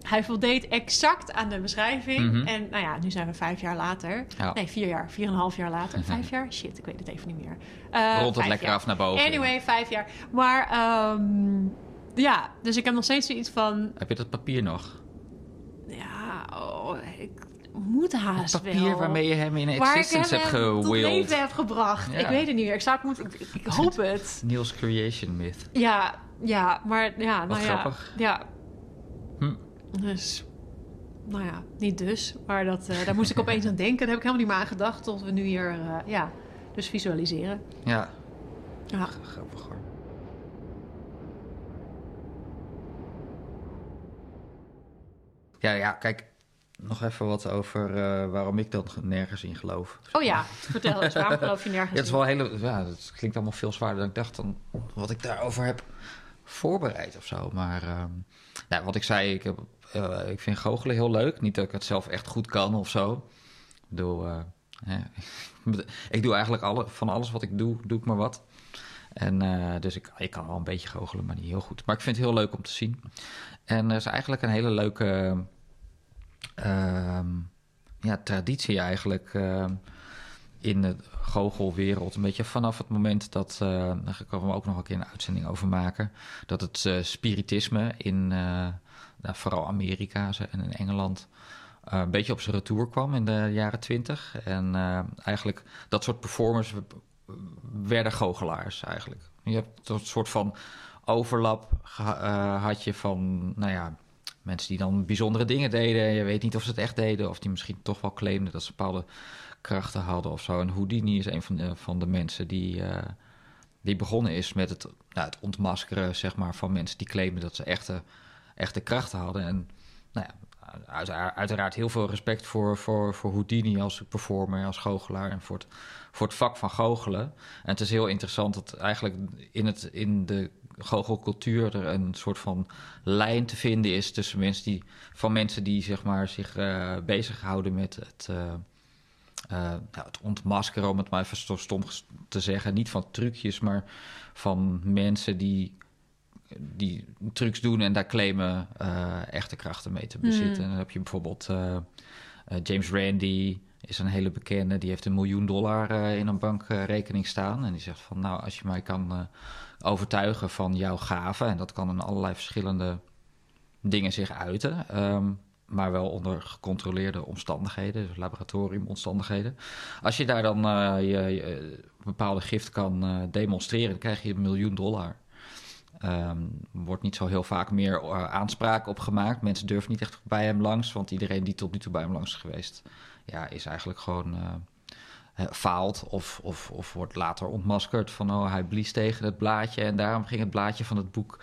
hij voldeed exact aan de beschrijving. Mhm. En nou ja, nu zijn we vijf jaar later. Ja. Nee, vier jaar. Vier en een half jaar later. Vijf jaar? Shit, ik weet het even niet meer. Eh, Rond het lekker jaar. af naar boven. Anyway, vijf jaar. Maar ehm, ja, dus ik heb nog steeds zoiets van... Heb je dat papier nog? Ja, oh, ik moet haast papier wel. waarmee je hem in Waar ik existence hem hebt tot gewilled. leven heb gebracht. Ja. Ik weet het niet meer. Ik, zou het moeten, ik, ik hoop het. Niels Creation Myth. Ja, ja, maar ja, nou ja. grappig. Ja. Dus, nou ja, niet dus. Maar dat, eh, daar moest ik opeens aan denken. Daar heb ik helemaal niet meer aan gedacht tot we nu hier, eh, ja, dus visualiseren. Ja, Ja. grappig hoor. Ja, ja, kijk, nog even wat over eh, waarom ik dan nergens in geloof. Oh ja, vertel eens, waarom geloof je nergens Ja, het is in? wel hele, ja, het klinkt allemaal veel zwaarder dan ik dacht dan wat ik daarover heb voorbereid of zo. Maar ehm, ja, wat ik zei, ik, heb, eh, ik vind goochelen heel leuk. Niet dat ik het zelf echt goed kan of zo. Ik bedoel, eh, ik doe eigenlijk alle, van alles wat ik doe, doe ik maar wat. En eh, dus ik, ik kan wel een beetje goochelen, maar niet heel goed. Maar ik vind het heel leuk om te zien. En er is eigenlijk een hele leuke ehm, ja, traditie eigenlijk in de goochelwereld. Een beetje vanaf het moment dat, eh daar kunnen we ook nog een keer een uitzending over maken, dat het spiritisme in nou, vooral Amerika en in Engeland eh, een beetje op zijn retour kwam in de jaren twintig. En eh, eigenlijk dat soort performers werden goochelaars eigenlijk. Je hebt een soort van overlap eh, had je van, nou ja, mensen die dan bijzondere dingen deden. Je weet niet of ze het echt deden of die misschien toch wel claimden dat ze bepaalde krachten hadden of zo. En Houdini is een van de, van de mensen die, die begonnen is met het, nou, het ontmaskeren zeg maar, van mensen die claimen dat ze echte, echte krachten hadden. En nou ja, uit- uiteraard heel veel respect voor, voor, voor Houdini als performer, als goochelaar en voor het, voor het vak van goochelen. En het is heel interessant dat eigenlijk in, het, in de goochelcultuur er een soort van lijn te vinden is tussen mensen die, van mensen die zeg maar, zich eh bezighouden met het, eh, eh, nou, het ontmaskeren, om het maar even sto- stom te zeggen. Niet van trucjes, maar van mensen die, die trucs doen en daar claimen eh, echte krachten mee te bezitten. En dan heb je bijvoorbeeld eh, eh, James Randi, is een hele bekende. Die heeft een miljoen dollar in een bankrekening staan. En die zegt van, nou, als je mij kan overtuigen van jouw gaven... en dat kan in allerlei verschillende dingen zich uiten... ehm, maar wel onder gecontroleerde omstandigheden, dus laboratoriumomstandigheden. Als je daar dan je, je bepaalde gift kan demonstreren, dan krijg je een miljoen dollar. Er wordt niet zo heel vaak meer eh, aanspraak op gemaakt. Mensen durven niet echt bij hem langs, want iedereen die tot nu toe bij hem langs is geweest, ja, is eigenlijk gewoon eh, faalt of, of, of wordt later ontmaskerd van oh, hij blies tegen het blaadje en daarom ging het blaadje van het boek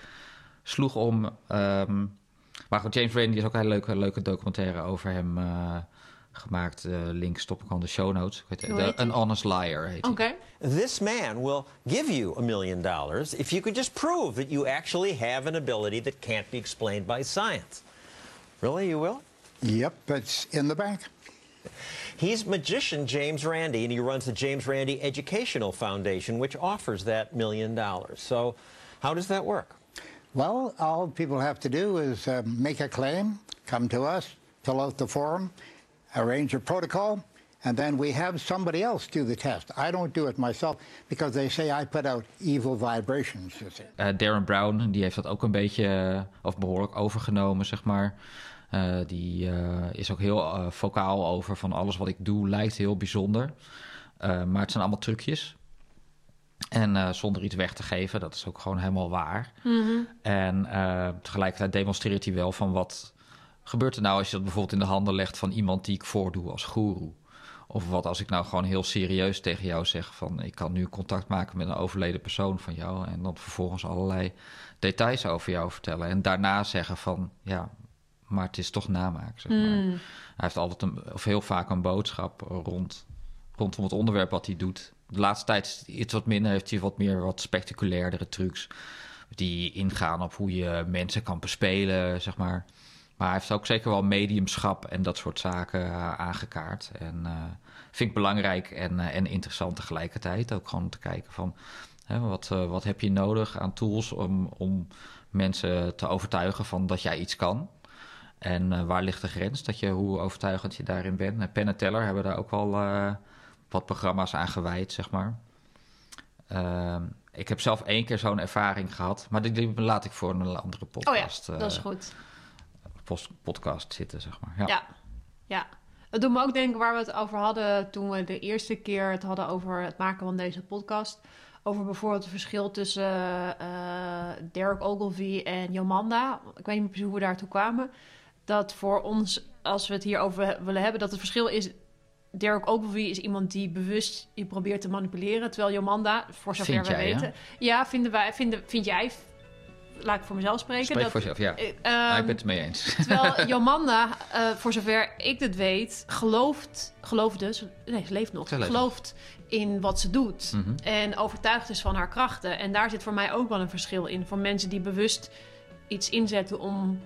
sloeg om. Ehm, maar goed, James Randi is ook een hele leuke, leuke documentaire over hem eh, gemaakt. Eh link stop ik aan de show notes. Ik weet, de- An Honest Liar heet hij. Oké. This man will give you a million dollars if you could just prove that you actually have an ability that can't be explained by science. Really, you will? Yep, it's in the bank. He's magician James Randi, and he runs the James Randi Educational Foundation, which offers that million dollars. So, how does that work? Well, all people have to do is uh, make a claim, come to us, fill out the form, arrange a protocol, And then we have somebody else do the test. I don't do it myself because they say I put out evil vibrations. Eh, Darren Brown, die heeft dat ook een beetje, eh, of behoorlijk overgenomen, zeg maar. Eh, die eh, is ook heel vocaal over van alles wat ik doe lijkt heel bijzonder. Eh, maar het zijn allemaal trucjes. En eh, zonder iets weg te geven, dat is ook gewoon helemaal waar. En eh, tegelijkertijd demonstreert hij wel van wat gebeurt er nou als je dat bijvoorbeeld in de handen legt van iemand die ik voordoe als goeroe. Of wat als ik nou gewoon heel serieus tegen jou zeg van ik kan nu contact maken met een overleden persoon van jou en dan vervolgens allerlei details over jou vertellen en daarna zeggen van ja, maar het is toch namaak. Zeg maar. Hij heeft altijd een, of heel vaak een boodschap rond, rondom het onderwerp wat hij doet. De laatste tijd is het iets wat minder, heeft hij wat meer wat spectaculairdere trucs die ingaan op hoe je mensen kan bespelen, zeg maar. Maar hij heeft ook zeker wel mediumschap en dat soort zaken eh, aangekaart. En eh, vind ik belangrijk en, eh, en interessant tegelijkertijd. Ook gewoon om te kijken van hè, wat, wat heb je nodig aan tools om, om mensen te overtuigen van dat jij iets kan. En waar ligt de grens? Dat je, hoe overtuigend je daarin bent. En Penn en Teller hebben daar ook wel wat programma's aan gewijd, zeg maar. Ehm, ik heb zelf één keer zo'n ervaring gehad, maar die, die laat ik voor een andere Oh ja, podcast, dat is goed. Podcast zitten, zeg maar. Ja. Ja. ja. Het doet me ook denken waar we het over hadden toen we de eerste keer het hadden over het maken van deze podcast. Over bijvoorbeeld het verschil tussen eh, Derek Ogilvy en Jomanda. Ik weet niet precies hoe we daartoe kwamen. Dat voor ons, als we het hierover willen hebben, dat het verschil is... Derek Ogilvy is iemand die bewust je probeert te manipuleren. Terwijl Jomanda, voor zover we jij, ja? weten... Ja, vinden wij, vinden, vind jij... Laat ik voor mezelf spreken. Spreek dat, voor jezelf, ja. eh, Nou, ehm, ik ben het ermee eens. Terwijl Jomanda, eh, voor zover ik dit weet, gelooft, geloofde, ze- nee, ze leeft nog, Ze leeft gelooft in wat ze doet. Mhm. En overtuigd is van haar krachten. En daar zit voor mij ook wel een verschil in. Van mensen die bewust iets inzetten om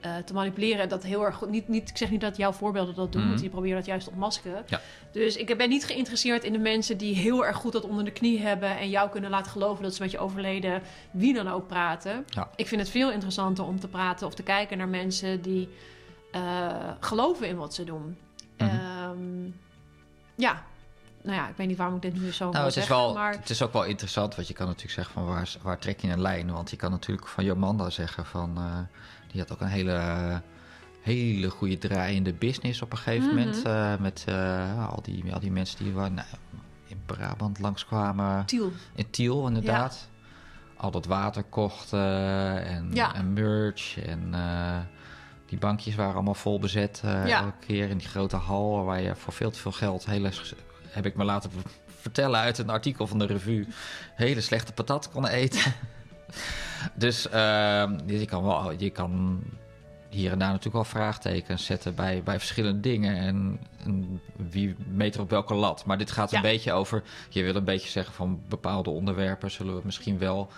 eh, te manipuleren. Dat heel erg goed. Niet, niet, ik zeg niet dat jouw voorbeelden dat doen, Mhm. want die proberen dat juist te ontmaskeren. Ja. Dus ik ben niet geïnteresseerd in de mensen die heel erg goed dat onder de knie hebben. En jou kunnen laten geloven dat ze met je overleden wie dan ook praten. Ja. Ik vind het veel interessanter om te praten of te kijken naar mensen die eh, geloven in wat ze doen. Mhm. Ehm, ja, nou ja, ik weet niet waarom ik dit nu zo Nou, het is, zeggen, wel, maar het is ook wel interessant, want je kan natuurlijk zeggen van waar, waar trek je een lijn? Want je kan natuurlijk van Jomanda zeggen van, eh, die had ook een hele, hele goede draaiende business op een gegeven Mhm. moment. eh, met eh, al, die, al die mensen die waren, nou, in Brabant langskwamen. Tiel. In Tiel, inderdaad. Al dat water kochten en, Ja. en merch en... eh, die bankjes waren allemaal vol bezet Ja. elke keer in die grote hal waar je voor veel te veel geld hele heb ik me laten vertellen uit een artikel van de revue hele slechte patat kon eten. dus ehm, je kan wel je kan hier en daar natuurlijk wel vraagtekens zetten bij, bij verschillende dingen en, en wie meet er op welke lat. Maar dit gaat Ja. een beetje over, je wil een beetje zeggen van bepaalde onderwerpen zullen we misschien wel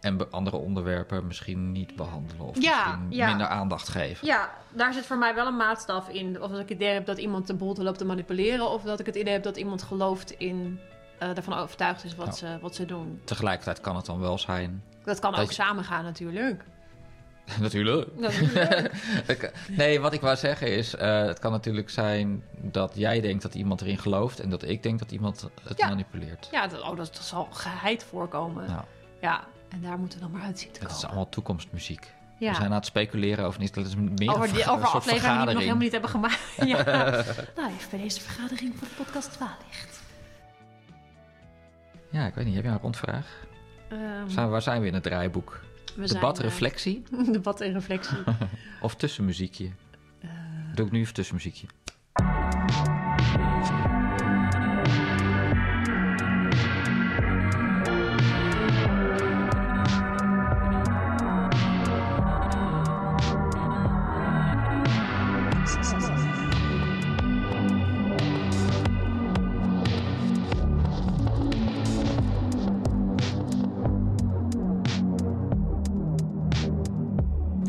en andere onderwerpen misschien niet behandelen of Ja, misschien ja. minder aandacht geven. Ja, daar zit voor mij wel een maatstaf in. Of dat ik het idee heb dat iemand de boel te loopt te manipuleren. Of dat ik het idee heb dat iemand gelooft in... eh ervan overtuigd is wat, ze, wat ze doen. Tegelijkertijd kan het dan wel zijn Dat kan Dat ook je- samengaan natuurlijk. Natuurlijk. Nee, wat ik wou zeggen is, eh, het kan natuurlijk zijn dat jij denkt dat iemand erin gelooft en dat ik denk dat iemand het Ja. manipuleert. Ja, dat, oh, dat, dat zal geheid voorkomen. Nou, Ja, en daar moeten we dan maar uit zien te het komen. is allemaal toekomstmuziek. Ja. We zijn aan het speculeren over niet. Dat is meer over die, over afleveringen die we nog helemaal niet hebben gemaakt. ja. Live bij deze vergadering voor de podcast Dwaallicht. Ja, ik weet niet. Heb je een rondvraag? Ehm, Zijn, waar zijn we in het draaiboek? we Debat, zijn, eh, reflectie debat en reflectie. of tussenmuziekje? Eh. Doe ik nu even tussenmuziekje.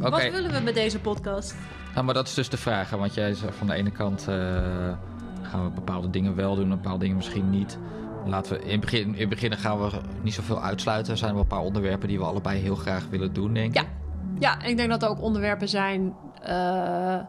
Wat willen we met deze podcast? Nou, maar dat is dus de vraag. hè, Want jij zegt van de ene kant eh, gaan we bepaalde dingen wel doen, bepaalde dingen misschien niet. Laten we in het begin, in begin gaan we niet zoveel uitsluiten. Er zijn wel een paar onderwerpen die we allebei heel graag willen doen, denk ik. Ja. Ja, en ik denk dat er ook onderwerpen zijn eh,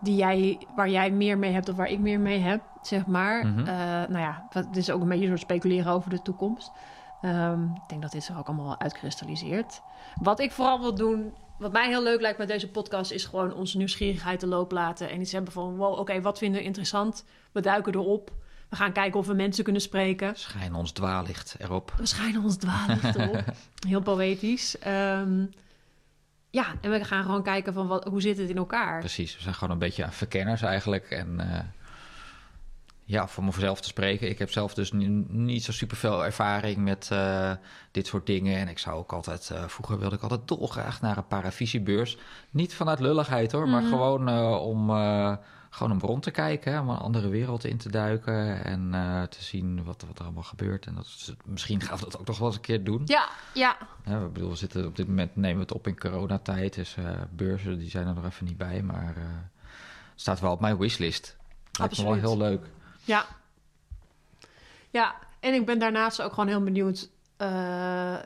die jij, waar jij meer mee hebt of waar ik meer mee heb, zeg maar. Mhm. Eh, nou ja, het is ook een beetje een soort speculeren over de toekomst. Ehm, ik denk dat dit zich ook allemaal wel uitkristalliseert. Wat ik vooral wil doen, wat mij heel leuk lijkt met deze podcast, is gewoon onze nieuwsgierigheid te loop laten. En iets hebben van, wow, oké, wat vinden we interessant? We duiken erop. We gaan kijken of we mensen kunnen spreken. Schijn ons dwaallicht erop. We schijnen ons dwaallicht erop. Heel poëtisch. Ehm, ja, en we gaan gewoon kijken van wat, hoe zit het in elkaar. Precies, we zijn gewoon een beetje verkenners eigenlijk. En eh, ja, voor mezelf te spreken. Ik heb zelf dus ni- niet zo super veel ervaring met eh, dit soort dingen. En ik zou ook altijd, eh, vroeger wilde ik altijd dolgraag naar een paravisiebeurs. Niet vanuit lulligheid hoor, maar Mhm. gewoon eh, om uh, gewoon om rond te kijken. Hè, om een andere wereld in te duiken en te zien wat, wat er allemaal gebeurt. En dat is, misschien gaan we dat ook nog wel eens een keer doen. Ja, ja. Ja, we, bedoel, we zitten op dit moment nemen we het op in coronatijd. Dus beurzen die zijn er nog even niet bij. Maar staat wel op mijn wishlist. Lijkt me wel heel leuk. Ja. Ja, en ik ben daarnaast ook gewoon heel benieuwd uh,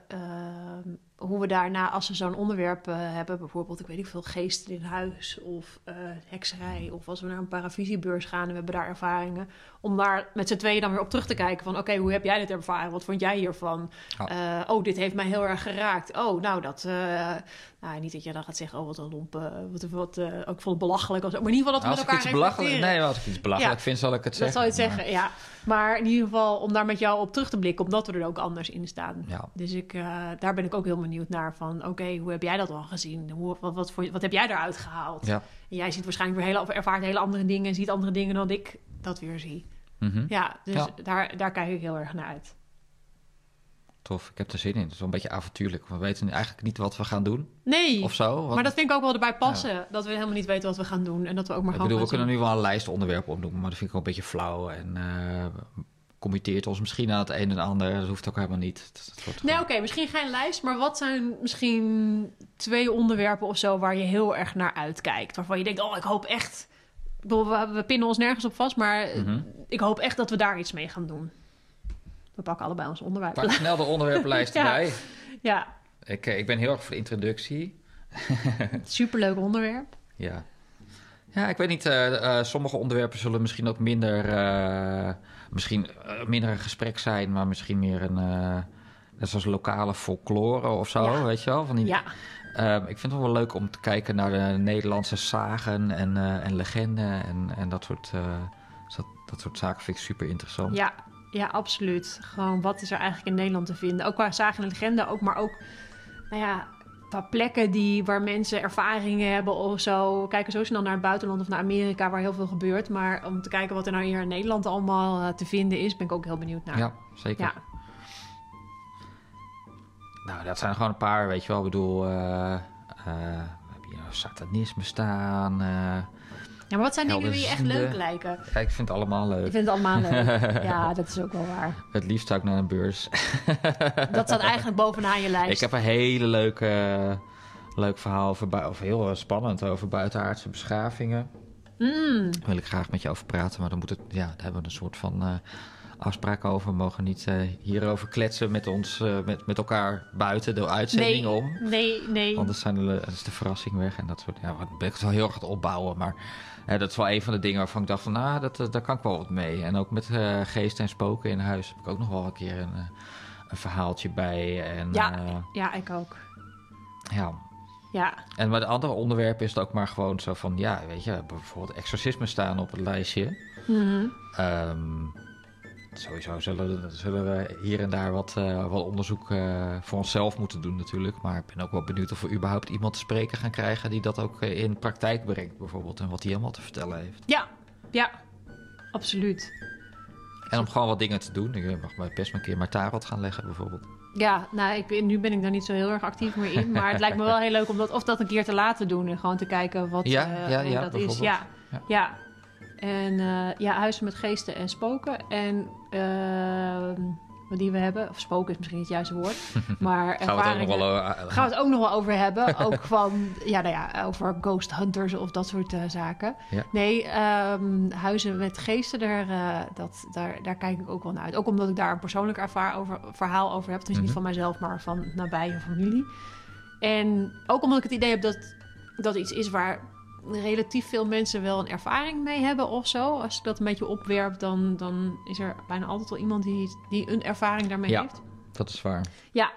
hoe we daarna, als we zo'n onderwerp hebben, bijvoorbeeld, ik weet niet veel, geesten in huis of hekserij, of als we naar een paravisiebeurs gaan en we hebben daar ervaringen, om daar met z'n tweeën dan weer op terug te kijken van, oké, okay, hoe heb jij dit ervaren? Wat vond jij hiervan? Oh. oh, dit heeft mij heel erg geraakt. Oh, nou, dat, nou, niet dat je dan gaat zeggen, oh, wat een lompe, wat, wat uh, ook vond het belachelijk of zo. Maar in ieder geval dat we als met elkaar belachelijk, Nee, als ik iets belachelijk ja, vind, zal ik het zeggen. Dat zal je het zeggen, ja. Maar in ieder geval om daar met jou op terug te blikken, omdat we er ook anders in staan. Ja. Dus ik, uh, daar ben ik ook heel benieuwd naar van, oké, okay, hoe heb jij dat al gezien? Hoe, wat, wat, wat, wat heb jij eruit gehaald? Ja. En jij ziet waarschijnlijk weer hele, ervaart hele andere dingen en ziet andere dingen dan ik dat weer zie. Mm -hmm. Ja, dus ja. Daar, daar kijk ik heel erg naar uit. Tof, ik heb er zin in. Het is wel een beetje avontuurlijk. We weten eigenlijk niet wat we gaan doen. Nee, of zo. maar dat vind ik ook wel erbij passen. Ja. Dat we helemaal niet weten wat we gaan doen. En dat we ook maar ik gewoon bedoel, we kunnen nu wel een lijst onderwerpen opnoemen. Maar dat vind ik wel een beetje flauw. En uh, committeert ons misschien aan het een en ander. Dat hoeft ook helemaal niet. Het nee, oké, okay, misschien geen lijst. Maar wat zijn misschien twee onderwerpen of zo... waar je heel erg naar uitkijkt? Waarvan je denkt, oh, ik hoop echt... We, we pinnen ons nergens op vast, maar mm -hmm. ik hoop echt dat we daar iets mee gaan doen. We pakken allebei ons onderwerp. Pak snel de onderwerpenlijst ja. erbij. Ja. Ik, ik ben heel erg voor de introductie. Superleuk onderwerp. Ja. Ja, ik weet niet. Uh, uh, sommige onderwerpen zullen misschien ook minder, uh, misschien minder een gesprek zijn, maar misschien meer een, net zoals lokale folklore of zo, ja. weet je wel? Van die, ja. Uh, ik vind het wel leuk om te kijken naar de Nederlandse zagen en, uh, en legenden en, en dat, soort, uh, dat, dat soort zaken vind ik super interessant. Ja, ja, absoluut. Gewoon wat is er eigenlijk in Nederland te vinden? Ook qua zagen en legenden, ook, maar ook nou ja, qua plekken die, waar mensen ervaringen hebben of zo. We kijken zo snel naar het buitenland of naar Amerika waar heel veel gebeurt. Maar om te kijken wat er nou hier in Nederland allemaal te vinden is, ben ik ook heel benieuwd naar. Ja, zeker. Ja. Nou, dat zijn gewoon een paar, weet je wel. Ik bedoel, uh, uh, heb je nou satanisme staan? Uh, ja, maar wat zijn dingen die je echt leuk lijken? Ja, ik vind het allemaal leuk. Ik vind het allemaal leuk. ja, dat is ook wel waar. Het liefst zou ik naar een beurs. dat staat eigenlijk bovenaan je lijst. Ik heb een hele leuke, leuk verhaal over, of heel spannend over buitenaardse beschavingen. Mm. Daar wil ik graag met je over praten, maar dan moet het, ja, daar hebben we een soort van uh, afspraak over. We mogen niet uh, hierover kletsen met ons, uh, met, met elkaar buiten de uitzending nee, om. Nee, nee. Want dan zijn de, is de verrassing weg en dat soort. Ja, dan ben ik het wel heel erg aan het opbouwen, maar uh, dat is wel een van de dingen waarvan ik dacht van, nou, dat, daar kan ik wel wat mee. En ook met geesten en spoken in huis heb ik ook nog wel een keer een, een verhaaltje bij. En, ja, ja, ik ook. Ja. Ja. En bij de andere onderwerpen is het ook maar gewoon zo van, ja, weet je, bijvoorbeeld exorcisme staan op het lijstje. Mm -hmm. um, sowieso zullen, zullen, we hier en daar wat, uh, wat onderzoek uh, voor onszelf moeten doen natuurlijk. Maar ik ben ook wel benieuwd of we überhaupt iemand te spreken gaan krijgen... die dat ook uh, in praktijk brengt bijvoorbeeld. En wat hij helemaal te vertellen heeft. Ja, ja, absoluut. En om gewoon wat dingen te doen. Ik mag best maar een keer maar tarot gaan leggen bijvoorbeeld. Ja, nou, ik, nu ben ik daar niet zo heel erg actief meer in. Maar het lijkt me wel heel leuk om dat, of dat een keer te laten doen. En gewoon te kijken wat ja, ja, ja, dat is. Ja, ja. En uh, ja, huizen met geesten en spoken. En die we hebben, of spoken is misschien niet het juiste woord. Maar gaan, we het ook nog wel, uh, gaan we het ook nog wel over hebben. ook van, ja, nou ja, over ghost hunters of dat soort zaken. Ja. Nee, um, huizen met geesten, daar, dat, daar, daar kijk ik ook wel naar uit. Ook omdat ik daar een persoonlijk ervaar over, verhaal over heb. Dus mm -hmm. niet van mijzelf, maar van nabije familie. En ook omdat ik het idee heb dat dat iets is waar relatief veel mensen wel een ervaring mee hebben of zo. Als je dat een beetje opwerpt, dan, dan is er bijna altijd wel iemand die, die een ervaring daarmee Ja, heeft. dat is waar. Ja.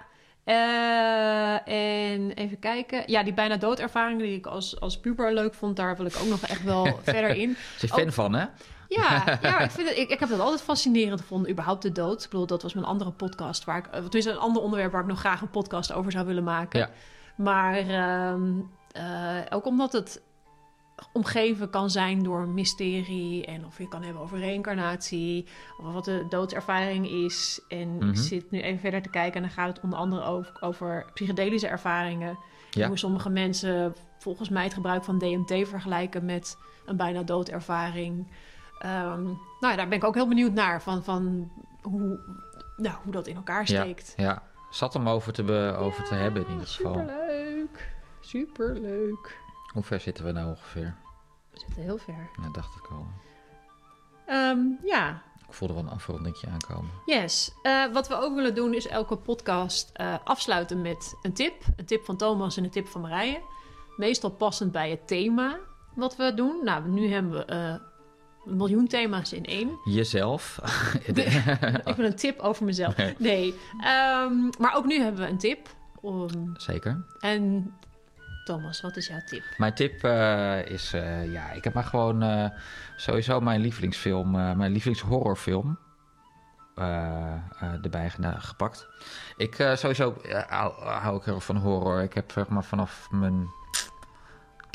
Eh, en even kijken. Ja, die bijna doodervaring die ik als, als puber leuk vond, daar wil ik ook nog echt wel verder in. Ze fan Ook- van, hè? Ja, ja ik, vind het, ik, ik heb dat altijd fascinerend gevonden, überhaupt de dood. Ik bedoel, dat was mijn andere podcast, waar ik, eh, het is een ander onderwerp waar ik nog graag een podcast over zou willen maken. Ja. Maar ehm, eh, ook omdat het omgeven kan zijn door mysterie en of je kan hebben over reïncarnatie of wat de doodservaring is. En Mhm. ik zit nu even verder te kijken en dan gaat het onder andere over, over psychedelische ervaringen. Ja. Hoe sommige mensen volgens mij het gebruik van DMT vergelijken met een bijna doodervaring. Ehm, nou ja, daar ben ik ook heel benieuwd naar van, van hoe, nou, hoe dat in elkaar steekt. Ja, ja. Zat hem over te, be- over te hebben in ieder geval. Superleuk. Superleuk. Hoe ver zitten we nou ongeveer? We zitten heel ver. Ja, dacht ik al. Ehm, ja, Ik voelde wel een afrondingje aankomen. yes. Eh, wat we ook willen doen is elke podcast eh, afsluiten met een tip. Een tip van Thomas en een tip van Marije. Meestal passend bij het thema wat we doen. Nou, nu hebben we eh, een miljoen thema's in één. Jezelf. Ik wil een tip over mezelf. Nee. Ehm, maar ook nu hebben we een tip. Um, Zeker. en Thomas, wat is jouw tip? Mijn tip eh, is, eh, ja, ik heb maar gewoon eh, sowieso mijn lievelingsfilm, mijn lievelingshorrorfilm erbij gepakt. Ik sowieso hou, hou ik heel erg van horror. Ik heb zeg maar vanaf mijn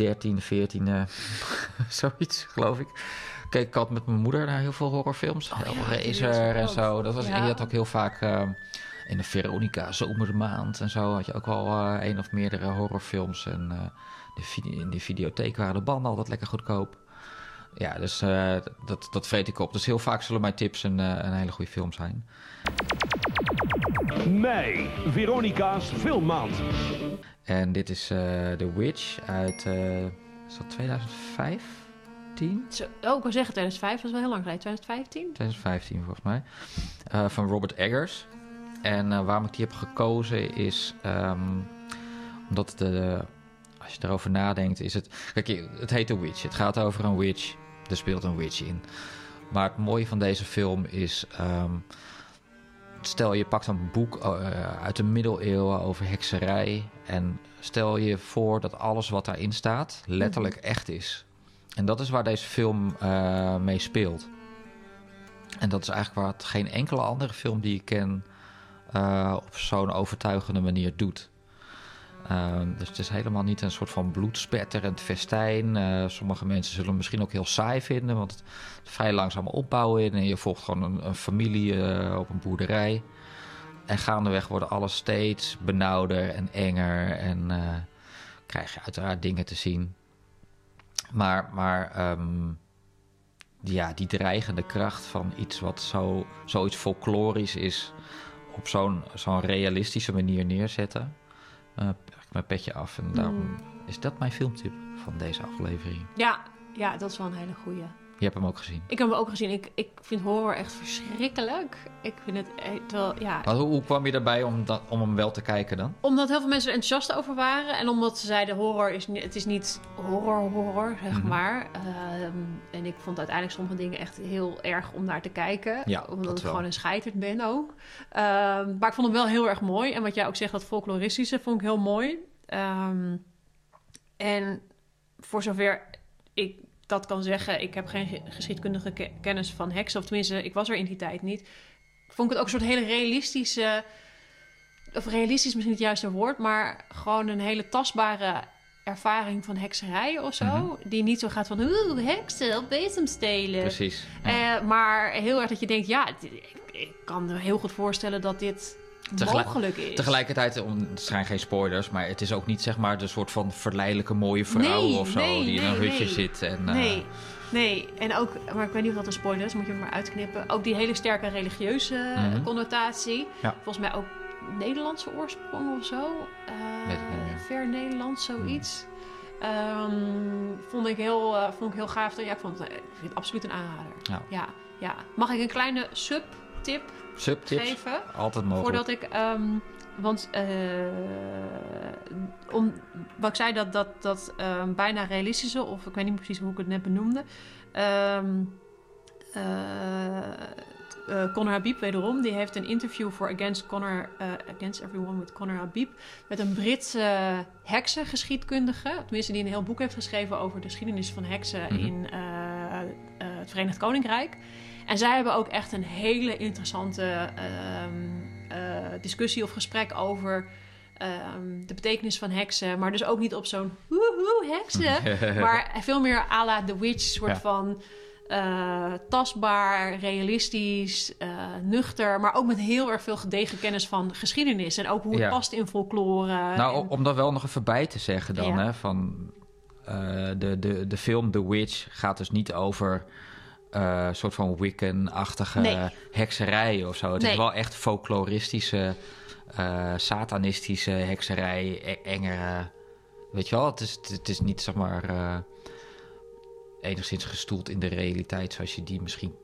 13e, 14e, zoiets geloof ik. Keek ik altijd met mijn moeder naar heel veel horrorfilms. Oh ja, Hellraiser en zo. Dat was, Ja. En je had ook heel vaak in de Veronica Zomermaand en zo had je ook wel eh één of meerdere horrorfilms. En eh, de in de videotheek waren de banden altijd lekker goedkoop. Ja, dus eh, dat, dat vreet ik op. Dus heel vaak zullen mijn tips een, eh, een hele goede film zijn. Mei, Veronica's filmmaand. En dit is eh The Witch uit, eh, is dat 2015? Zo, oh, ik wil zeggen 2005, dat is wel heel lang geleden. 2015? 2015 volgens mij. Eh, van Robert Eggers. En eh, waarom ik die heb gekozen is ehm, omdat de, als je erover nadenkt, is het. Kijk, het heet The Witch. Het gaat over een witch. Er speelt een witch in. Maar het mooie van deze film is. ehm, stel je pakt een boek eh, uit de middeleeuwen over hekserij. En stel je voor dat alles wat daarin staat letterlijk echt is. En dat is waar deze film eh, mee speelt. En dat is eigenlijk wat geen enkele andere film die ik ken eh, op zo'n overtuigende manier doet. Ehm, dus het is helemaal niet een soort van bloedspetterend festijn. Eh, sommige mensen zullen het misschien ook heel saai vinden, want het vrij langzaam opbouwen in. En je volgt gewoon een, familie eh, op een boerderij. En gaandeweg worden alles steeds benauwder en enger. En krijg je uiteraard dingen te zien. Maar, maar ehm, ja, die dreigende kracht van iets wat zo, zoiets folklorisch is, op zo'n zo'n realistische manier neerzetten. eh mijn petje af. En daarom Mm. is dat mijn filmtip van deze aflevering. Ja, ja, dat is wel een hele goeie. Je hebt hem ook gezien. Ik heb hem ook gezien. Ik, ik vind horror echt verschrikkelijk. Ik vind het eh, terwijl, ja, Maar hoe, hoe kwam je erbij om, dat, om hem wel te kijken dan? Omdat heel veel mensen er enthousiast over waren. En omdat ze zeiden horror is niet, het is niet horror horror, zeg Mhm. maar. Ehm, en ik vond uiteindelijk sommige dingen echt heel erg om naar te kijken. Ja, omdat dat ik wel. gewoon een scheiterd ben ook. Ehm, maar ik vond hem wel heel erg mooi. En wat jij ook zegt, dat folkloristische vond ik heel mooi. Ehm, en voor zover ik dat kan zeggen, ik heb geen ge- geschiedkundige ke- kennis van heksen. Of tenminste, ik was er in die tijd niet. Vond ik het ook een soort hele realistische of realistisch is misschien niet het juiste woord, maar gewoon een hele tastbare ervaring van hekserij of zo. Mhm. Die niet zo gaat van, oeh, heksen, bezem stelen. Precies. Eh, maar heel erg dat je denkt, ja, ik, ik kan me heel goed voorstellen dat dit Tegelijk- mogelijk is. Tegelijkertijd, om, het zijn geen spoilers, maar het is ook niet zeg maar de soort van verleidelijke mooie vrouw Nee, of zo nee, die in een nee, hutje zit. En, eh, Nee, nee. En ook, maar ik weet niet of dat een spoiler is, moet je hem maar uitknippen. Ook die hele sterke religieuze Mhm. connotatie. Ja. Volgens mij ook Nederlandse oorsprong of zo. Eh, Weet ik. Ver Nederlands, zoiets. Ehm, vond, ik heel, eh, vond ik heel gaaf. Ja, ik, vond ik vind het absoluut een aanrader. Ja. Ja, ja. Mag ik een kleine sub-tip Subtips, geven? altijd mogelijk. Voordat ik... ehm, want eh, om, wat ik zei, dat, dat, dat ehm, bijna realistische, of ik weet niet precies hoe ik het net benoemde. Eh, eh, Conor Habib wederom, die heeft een interview voor Against, Conor, eh, Against Everyone with Conor Habib met een Britse heksengeschiedkundige. Tenminste, die een heel boek heeft geschreven over de geschiedenis van heksen Mhm. in het Verenigd Koninkrijk. En zij hebben ook echt een hele interessante ehm, eh, discussie of gesprek over ehm, de betekenis van heksen. Maar dus ook niet op zo'n woehoe heksen. maar veel meer à la The Witch, soort Ja. van eh, tastbaar, realistisch, eh, nuchter. Maar ook met heel erg veel gedegen kennis van geschiedenis. En ook hoe het Ja. past in folklore. Nou, en- om daar wel nog even bij te zeggen dan, Ja. hè, van de, de, de film The Witch gaat dus niet over een soort van Wiccan-achtige Nee. hekserij of zo. Het Nee. is wel echt folkloristische, eh, satanistische hekserij, e- engere... Weet je wel, het is, het is niet, zeg maar, eh, enigszins gestoeld in de realiteit zoals je die misschien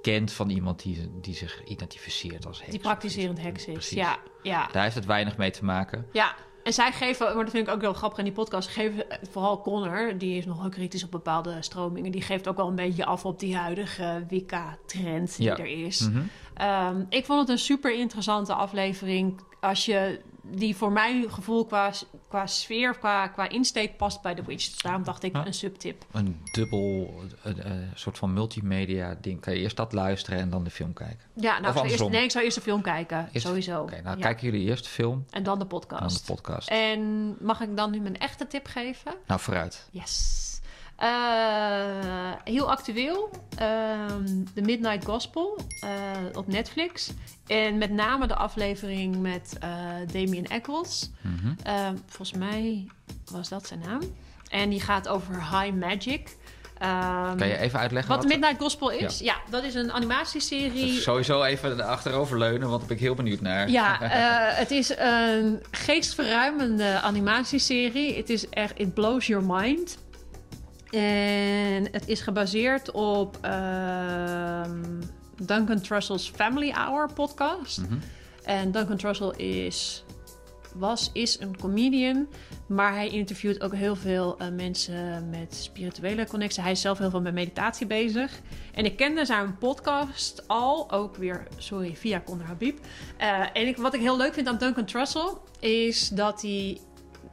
kent van iemand die, die zich identificeert als heks. die praktiserend heks is. Precies. Ja, ja. Daar heeft het weinig mee te maken. Ja, en zij geven, maar dat vind ik ook heel grappig in die podcast, geven vooral Connor, die is nogal kritisch op bepaalde stromingen, die geeft ook wel een beetje af op die huidige Wicca-trend die Ja. er is. Mhm. Ehm, ik vond het een super interessante aflevering. Als je die voor mijn gevoel qua, qua sfeer, qua, qua insteek past bij The Witch. Dus daarom dacht ik Ja. een subtip. Een dubbel een, een soort van multimedia ding. Kan je eerst dat luisteren en dan de film kijken? Ja, nou, Of ik zou eerst, nee, ik zou eerst de film kijken. Eerst- sowieso. Oké, nou Ja. kijken jullie eerst de film En dan de en dan podcast. de podcast. En mag ik dan nu mijn echte tip geven? Nou, vooruit. Yes. Eh, heel actueel. ehm, The Midnight Gospel eh, op Netflix. En met name de aflevering met eh Damien Eccles. Mhm. Ehm, volgens mij was dat zijn naam. En die gaat over High Magic. Ehm, Kan je even uitleggen wat wat- Midnight Gospel is? Ja. Ja, dat is een animatieserie. Sowieso even achterover leunen, want daar ben ik heel benieuwd naar. Ja, het is een geestverruimende animatieserie. Het is echt, it blows your mind. En het is gebaseerd op ehm, Duncan Trussell's Family Hour podcast. Mhm. En Duncan Trussell is, was, is een comedian. Maar hij interviewt ook heel veel eh, mensen met spirituele connectie. Hij is zelf heel veel met meditatie bezig. En ik kende zijn podcast al, ook weer, sorry, via Conor Habib. Eh, en ik, wat ik heel leuk vind aan Duncan Trussell is dat hij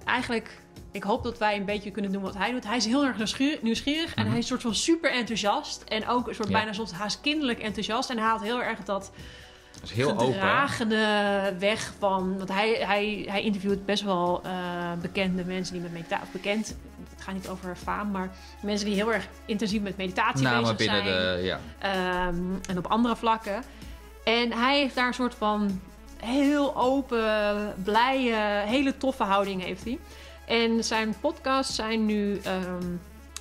eigenlijk... Ik hoop dat wij een beetje kunnen doen wat hij doet. Hij is heel erg nieuwsgierig, nieuwsgierig en Mhm. hij is een soort van super enthousiast. En ook een soort Ja. bijna soms haast kinderlijk enthousiast. En hij haalt heel erg dat Dat is heel open. weg van... Want hij, hij, hij interviewt best wel eh, bekende mensen die met meditatie... Bekend, het gaat niet over faam, maar mensen die heel erg intensief met meditatie Namen bezig binnen zijn. de... Ja. Ehm, en op andere vlakken. En hij heeft daar een soort van heel open, blije, hele toffe houding heeft hij. En zijn podcasts zijn nu... ehm,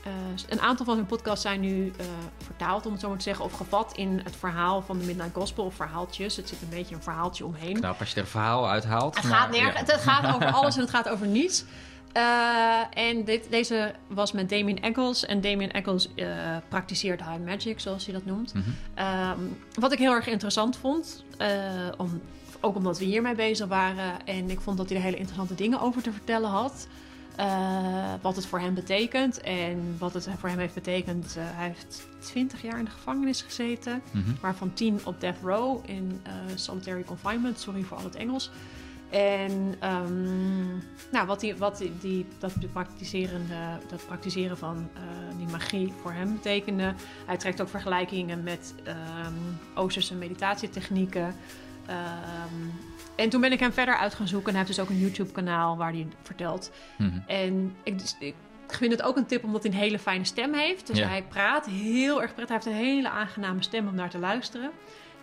eh, een aantal van zijn podcasts zijn nu eh, vertaald, om het zo maar te zeggen, of gevat in het verhaal van de Midnight Gospel, of verhaaltjes. Het zit een beetje een verhaaltje omheen. Knap als je er een verhaal uithaalt. Het maar- gaat nergens. ja. Het gaat over alles en het gaat over niets. Eh, en dit, deze was met Damien Eccles. En Damien Eccles praktiseert high magic, zoals hij dat noemt. Mhm. Ehm, wat ik heel erg interessant vond. om, ook omdat we hiermee bezig waren. En ik vond dat hij er hele interessante dingen over te vertellen had. Eh, wat het voor hem betekent. En wat het voor hem heeft betekend. eh, hij heeft 20 jaar in de gevangenis gezeten. Mhm. Waarvan 10 op death row in eh, solitary confinement. Sorry voor al het Engels. En ehm, nou, wat, die, wat die, die, dat, praktiserende, dat praktiseren van die magie voor hem betekende. Hij trekt ook vergelijkingen met ehm Oosterse meditatietechnieken. Ehm, en toen ben ik hem verder uit gaan zoeken. En hij heeft dus ook een YouTube-kanaal waar hij vertelt. Mhm. En ik, dus ik vind het ook een tip omdat hij een hele fijne stem heeft. Dus Ja. hij praat heel erg prettig. Hij heeft een hele aangename stem om naar te luisteren.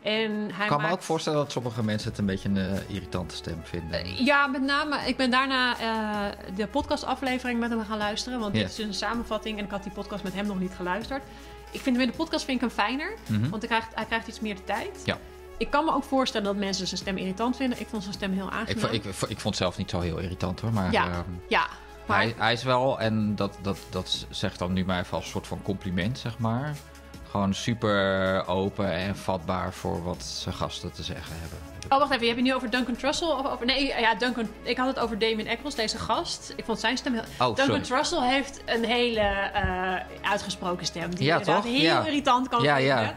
En hij Ik kan me ook voorstellen dat sommige mensen het een beetje een eh, irritante stem vinden. ja, met name, ik ben daarna eh, de podcastaflevering met hem gaan luisteren. Want Ja. dit is dus een samenvatting en ik had die podcast met hem nog niet geluisterd. Ik vind hem in de podcast vind ik hem fijner, Mhm. want hij krijgt, hij krijgt iets meer de tijd. Ja. Ik kan me ook voorstellen dat mensen zijn stem irritant vinden. Ik vond zijn stem heel Ik, aangenaam. ik, vo- ik vond het zelf niet zo heel irritant hoor, maar... ja, ehm, ja, maar hij, hij is wel, en dat, dat, dat zegt dan nu maar even als een soort van compliment, zeg maar. gewoon super open en vatbaar voor wat zijn gasten te zeggen hebben. Oh, wacht even. Je hebt het nu over Duncan Trussell? Of over, nee, ja, Duncan. Ik had het over Damien Eccles, deze gast. Ik vond zijn stem heel... Oh, Duncan. Trussell heeft een hele eh, uitgesproken stem. Die Ja, inderdaad toch? heel Ja. irritant kan Ja, ja.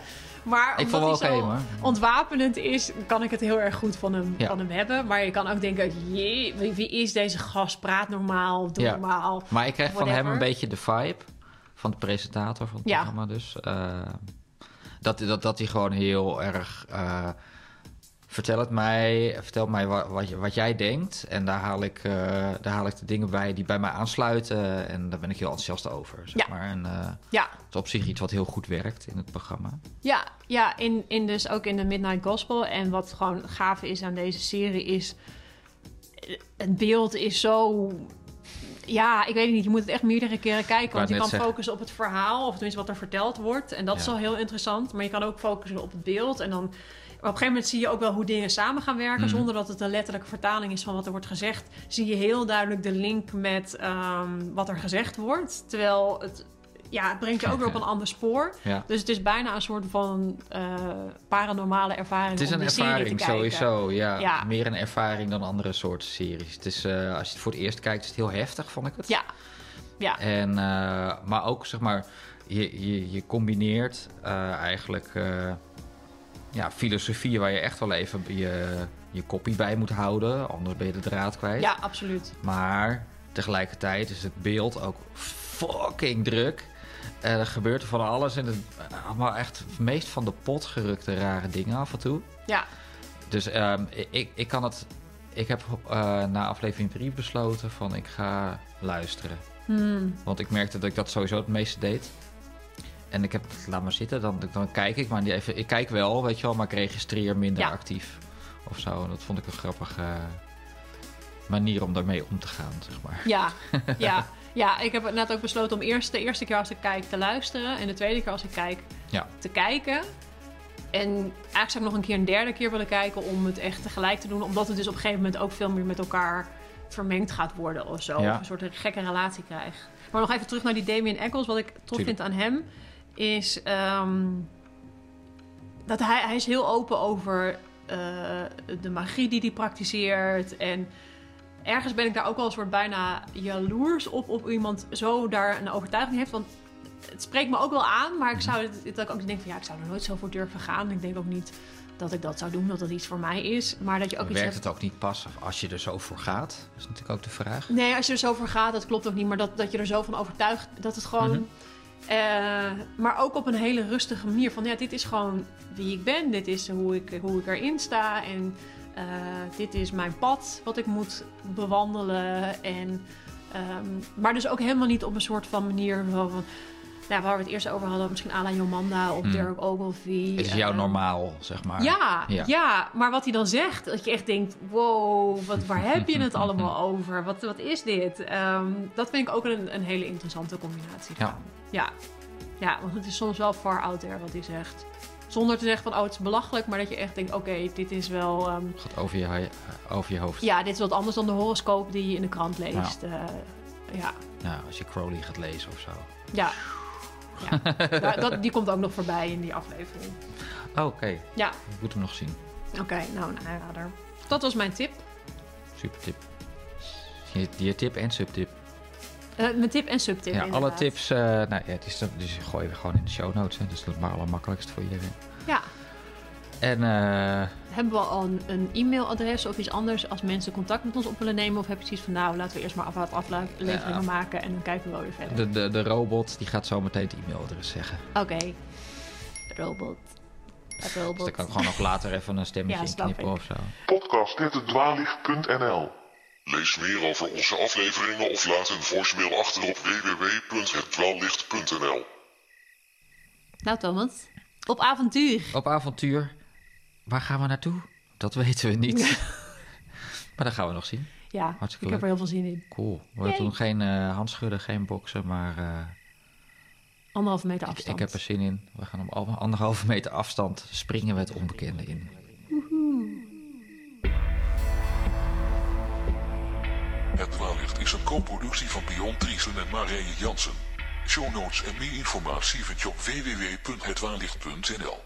Maar Ik omdat vond wel hij oké, zo ontwapenend is, kan ik het heel erg goed van hem, Ja. van hem hebben. Maar je kan ook denken, jee, wie, wie is deze gast? Praat normaal, doe Ja. normaal. Maar ik kreeg van hem een beetje de vibe van de presentator van het Ja. programma dus. eh, dat, dat, dat hij gewoon heel erg... eh, vertel het mij, vertel mij wat, wat, wat jij denkt. En daar haal, ik, eh, daar haal ik de dingen bij die bij mij aansluiten. En daar ben ik heel enthousiast over, zeg Ja. maar. En eh, Ja. het is op zich iets wat heel goed werkt in het programma. Ja, ja in, in dus ook in de Midnight Gospel. En wat gewoon gaaf is aan deze serie is... eh, Het beeld is zo... Ja, ik weet het niet. Je moet het echt meerdere keren kijken. Want je kan zeggen. focussen op het verhaal. Of tenminste wat er verteld wordt. En dat is al heel interessant. Maar je kan ook focussen op het beeld. En dan... Op een gegeven moment zie je ook wel hoe dingen samen gaan werken. Mhm. Zonder dat het een letterlijke vertaling is van wat er wordt gezegd. Zie je heel duidelijk de link met ehm, wat er gezegd wordt. Terwijl het, ja, het brengt je ook weer op een ander spoor. Ja. Dus het is bijna een soort van eh, paranormale ervaring. Het is een ervaring sowieso, ja. Ja. Meer een ervaring dan andere soorten series. Het is, eh, als je het voor het eerst kijkt, is het heel heftig, vond ik het. Ja. Ja. En, eh, maar ook, zeg maar, je, je, je combineert eigenlijk ja, filosofie waar je echt wel even je, je kopie bij moet houden. Anders ben je de draad kwijt. ja, absoluut. Maar tegelijkertijd is het beeld ook fucking druk. Eh, er gebeurt er van alles en het allemaal echt meest van de pot gerukte rare dingen af en toe. Ja. Dus ehm, ik, ik kan het. Ik heb eh, na aflevering 3 besloten van ik ga luisteren. Hmm. Want ik merkte dat ik dat sowieso het meeste deed. En ik heb, laat maar zitten, dan, dan kijk ik. Maar niet even, ik kijk wel, weet je wel, maar ik registreer minder Ja. actief. Of zo. En dat vond ik een grappige manier om daarmee om te gaan, zeg maar. Ja, ja. ja, ik heb net ook besloten om eerst de eerste keer als ik kijk te luisteren. En de tweede keer als ik kijk Ja. te kijken. En eigenlijk zou ik nog een keer een derde keer willen kijken om het echt tegelijk te doen. Omdat het dus op een gegeven moment ook veel meer met elkaar vermengd gaat worden of zo. Ja. Of een soort gekke relatie krijgt. Maar nog even terug naar die Damien Eccles. Wat ik tof Tuurlijk. vind aan hem is ehm, dat hij, hij is heel open over eh, de magie die hij praktiseert. En ergens ben ik daar ook wel een soort bijna jaloers op, op iemand zo daar een overtuiging heeft. Want het spreekt me ook wel aan, maar ik zou het, dat ik ook denk van ja, ik zou er nooit zo voor durven gaan. Ik denk ook niet dat ik dat zou doen, dat dat iets voor mij is. Maar dat je ook iets Werkt hebt. het ook niet pas als je er zo voor gaat? Dat is natuurlijk ook de vraag. Nee, als je er zo voor gaat, dat klopt ook niet. Maar dat, dat je er zo van overtuigt dat het gewoon. Mhm. Eh, maar ook op een hele rustige manier. Van ja, dit is gewoon wie ik ben. Dit is hoe ik, hoe ik erin sta. En eh, dit is mijn pad wat ik moet bewandelen. En, ehm, maar dus ook helemaal niet op een soort van manier van. van nou, waar we het eerst over hadden, misschien la Jomanda of Hmm. Derek Ogilvie. Het is jouw eh, normaal, zeg maar. ja, ja. maar wat hij dan zegt, dat je echt denkt: wow, wat, waar heb je het allemaal over? Wat, wat is dit? Ehm, dat vind ik ook een, een hele interessante combinatie. Ja. Ja. ja, want het is soms wel far out there wat hij zegt. Zonder te zeggen van, oh, het is belachelijk, maar dat je echt denkt: oké, dit is wel. ehm, Gaat over je, over je hoofd. ja, dit is wat anders dan de horoscoop die je in de krant leest. Ja, ja. Ja, als je Crowley gaat lezen of zo. ja. Ja. Dat, die komt ook nog voorbij in die aflevering. Oh, Oké, Ja, ik moet hem nog zien. oké, nou, een aanrader. Dat was mijn tip. Super tip. Je, je tip en subtip. Eh, mijn tip en subtip. ja, alle tips, eh, nou ja, het is, dus gooien we gewoon in de show notes. Hè, dus dat is het allermakkelijkst voor iedereen. Ja. En eh, Hebben we al een, een e-mailadres of iets anders als mensen contact met ons op willen nemen? Of heb je zoiets van, nou, laten we eerst maar af wat afleveringen Ja. maken en dan kijken we wel weer verder. de, de, de robot die gaat zo meteen het e-mailadres zeggen. Oké. Robot. Robot. Dus dan kan ik gewoon nog later even een stemmetje Ja, ik. of zo. Podcast.dwaallicht.nl Lees meer over onze afleveringen of laat een voicemail achter op www.hetdwaallicht.nl Nou, Thomas. Op avontuur. Op avontuur. Waar gaan we naartoe? Dat weten we niet. maar dat gaan we nog zien. Ja, Hartstikke ik heb er heel veel zin in. Cool. We Yay. doen geen eh handschudden, geen boksen, maar eh, Anderhalve meter afstand. ik heb er zin in. We gaan op al- anderhalve meter afstand springen we het onbekende in. Het Dwaallicht is een co-productie van Beyond Driesen en Marije Jansen. Show notes en meer informatie vind je op www.hetwaanlicht.nl.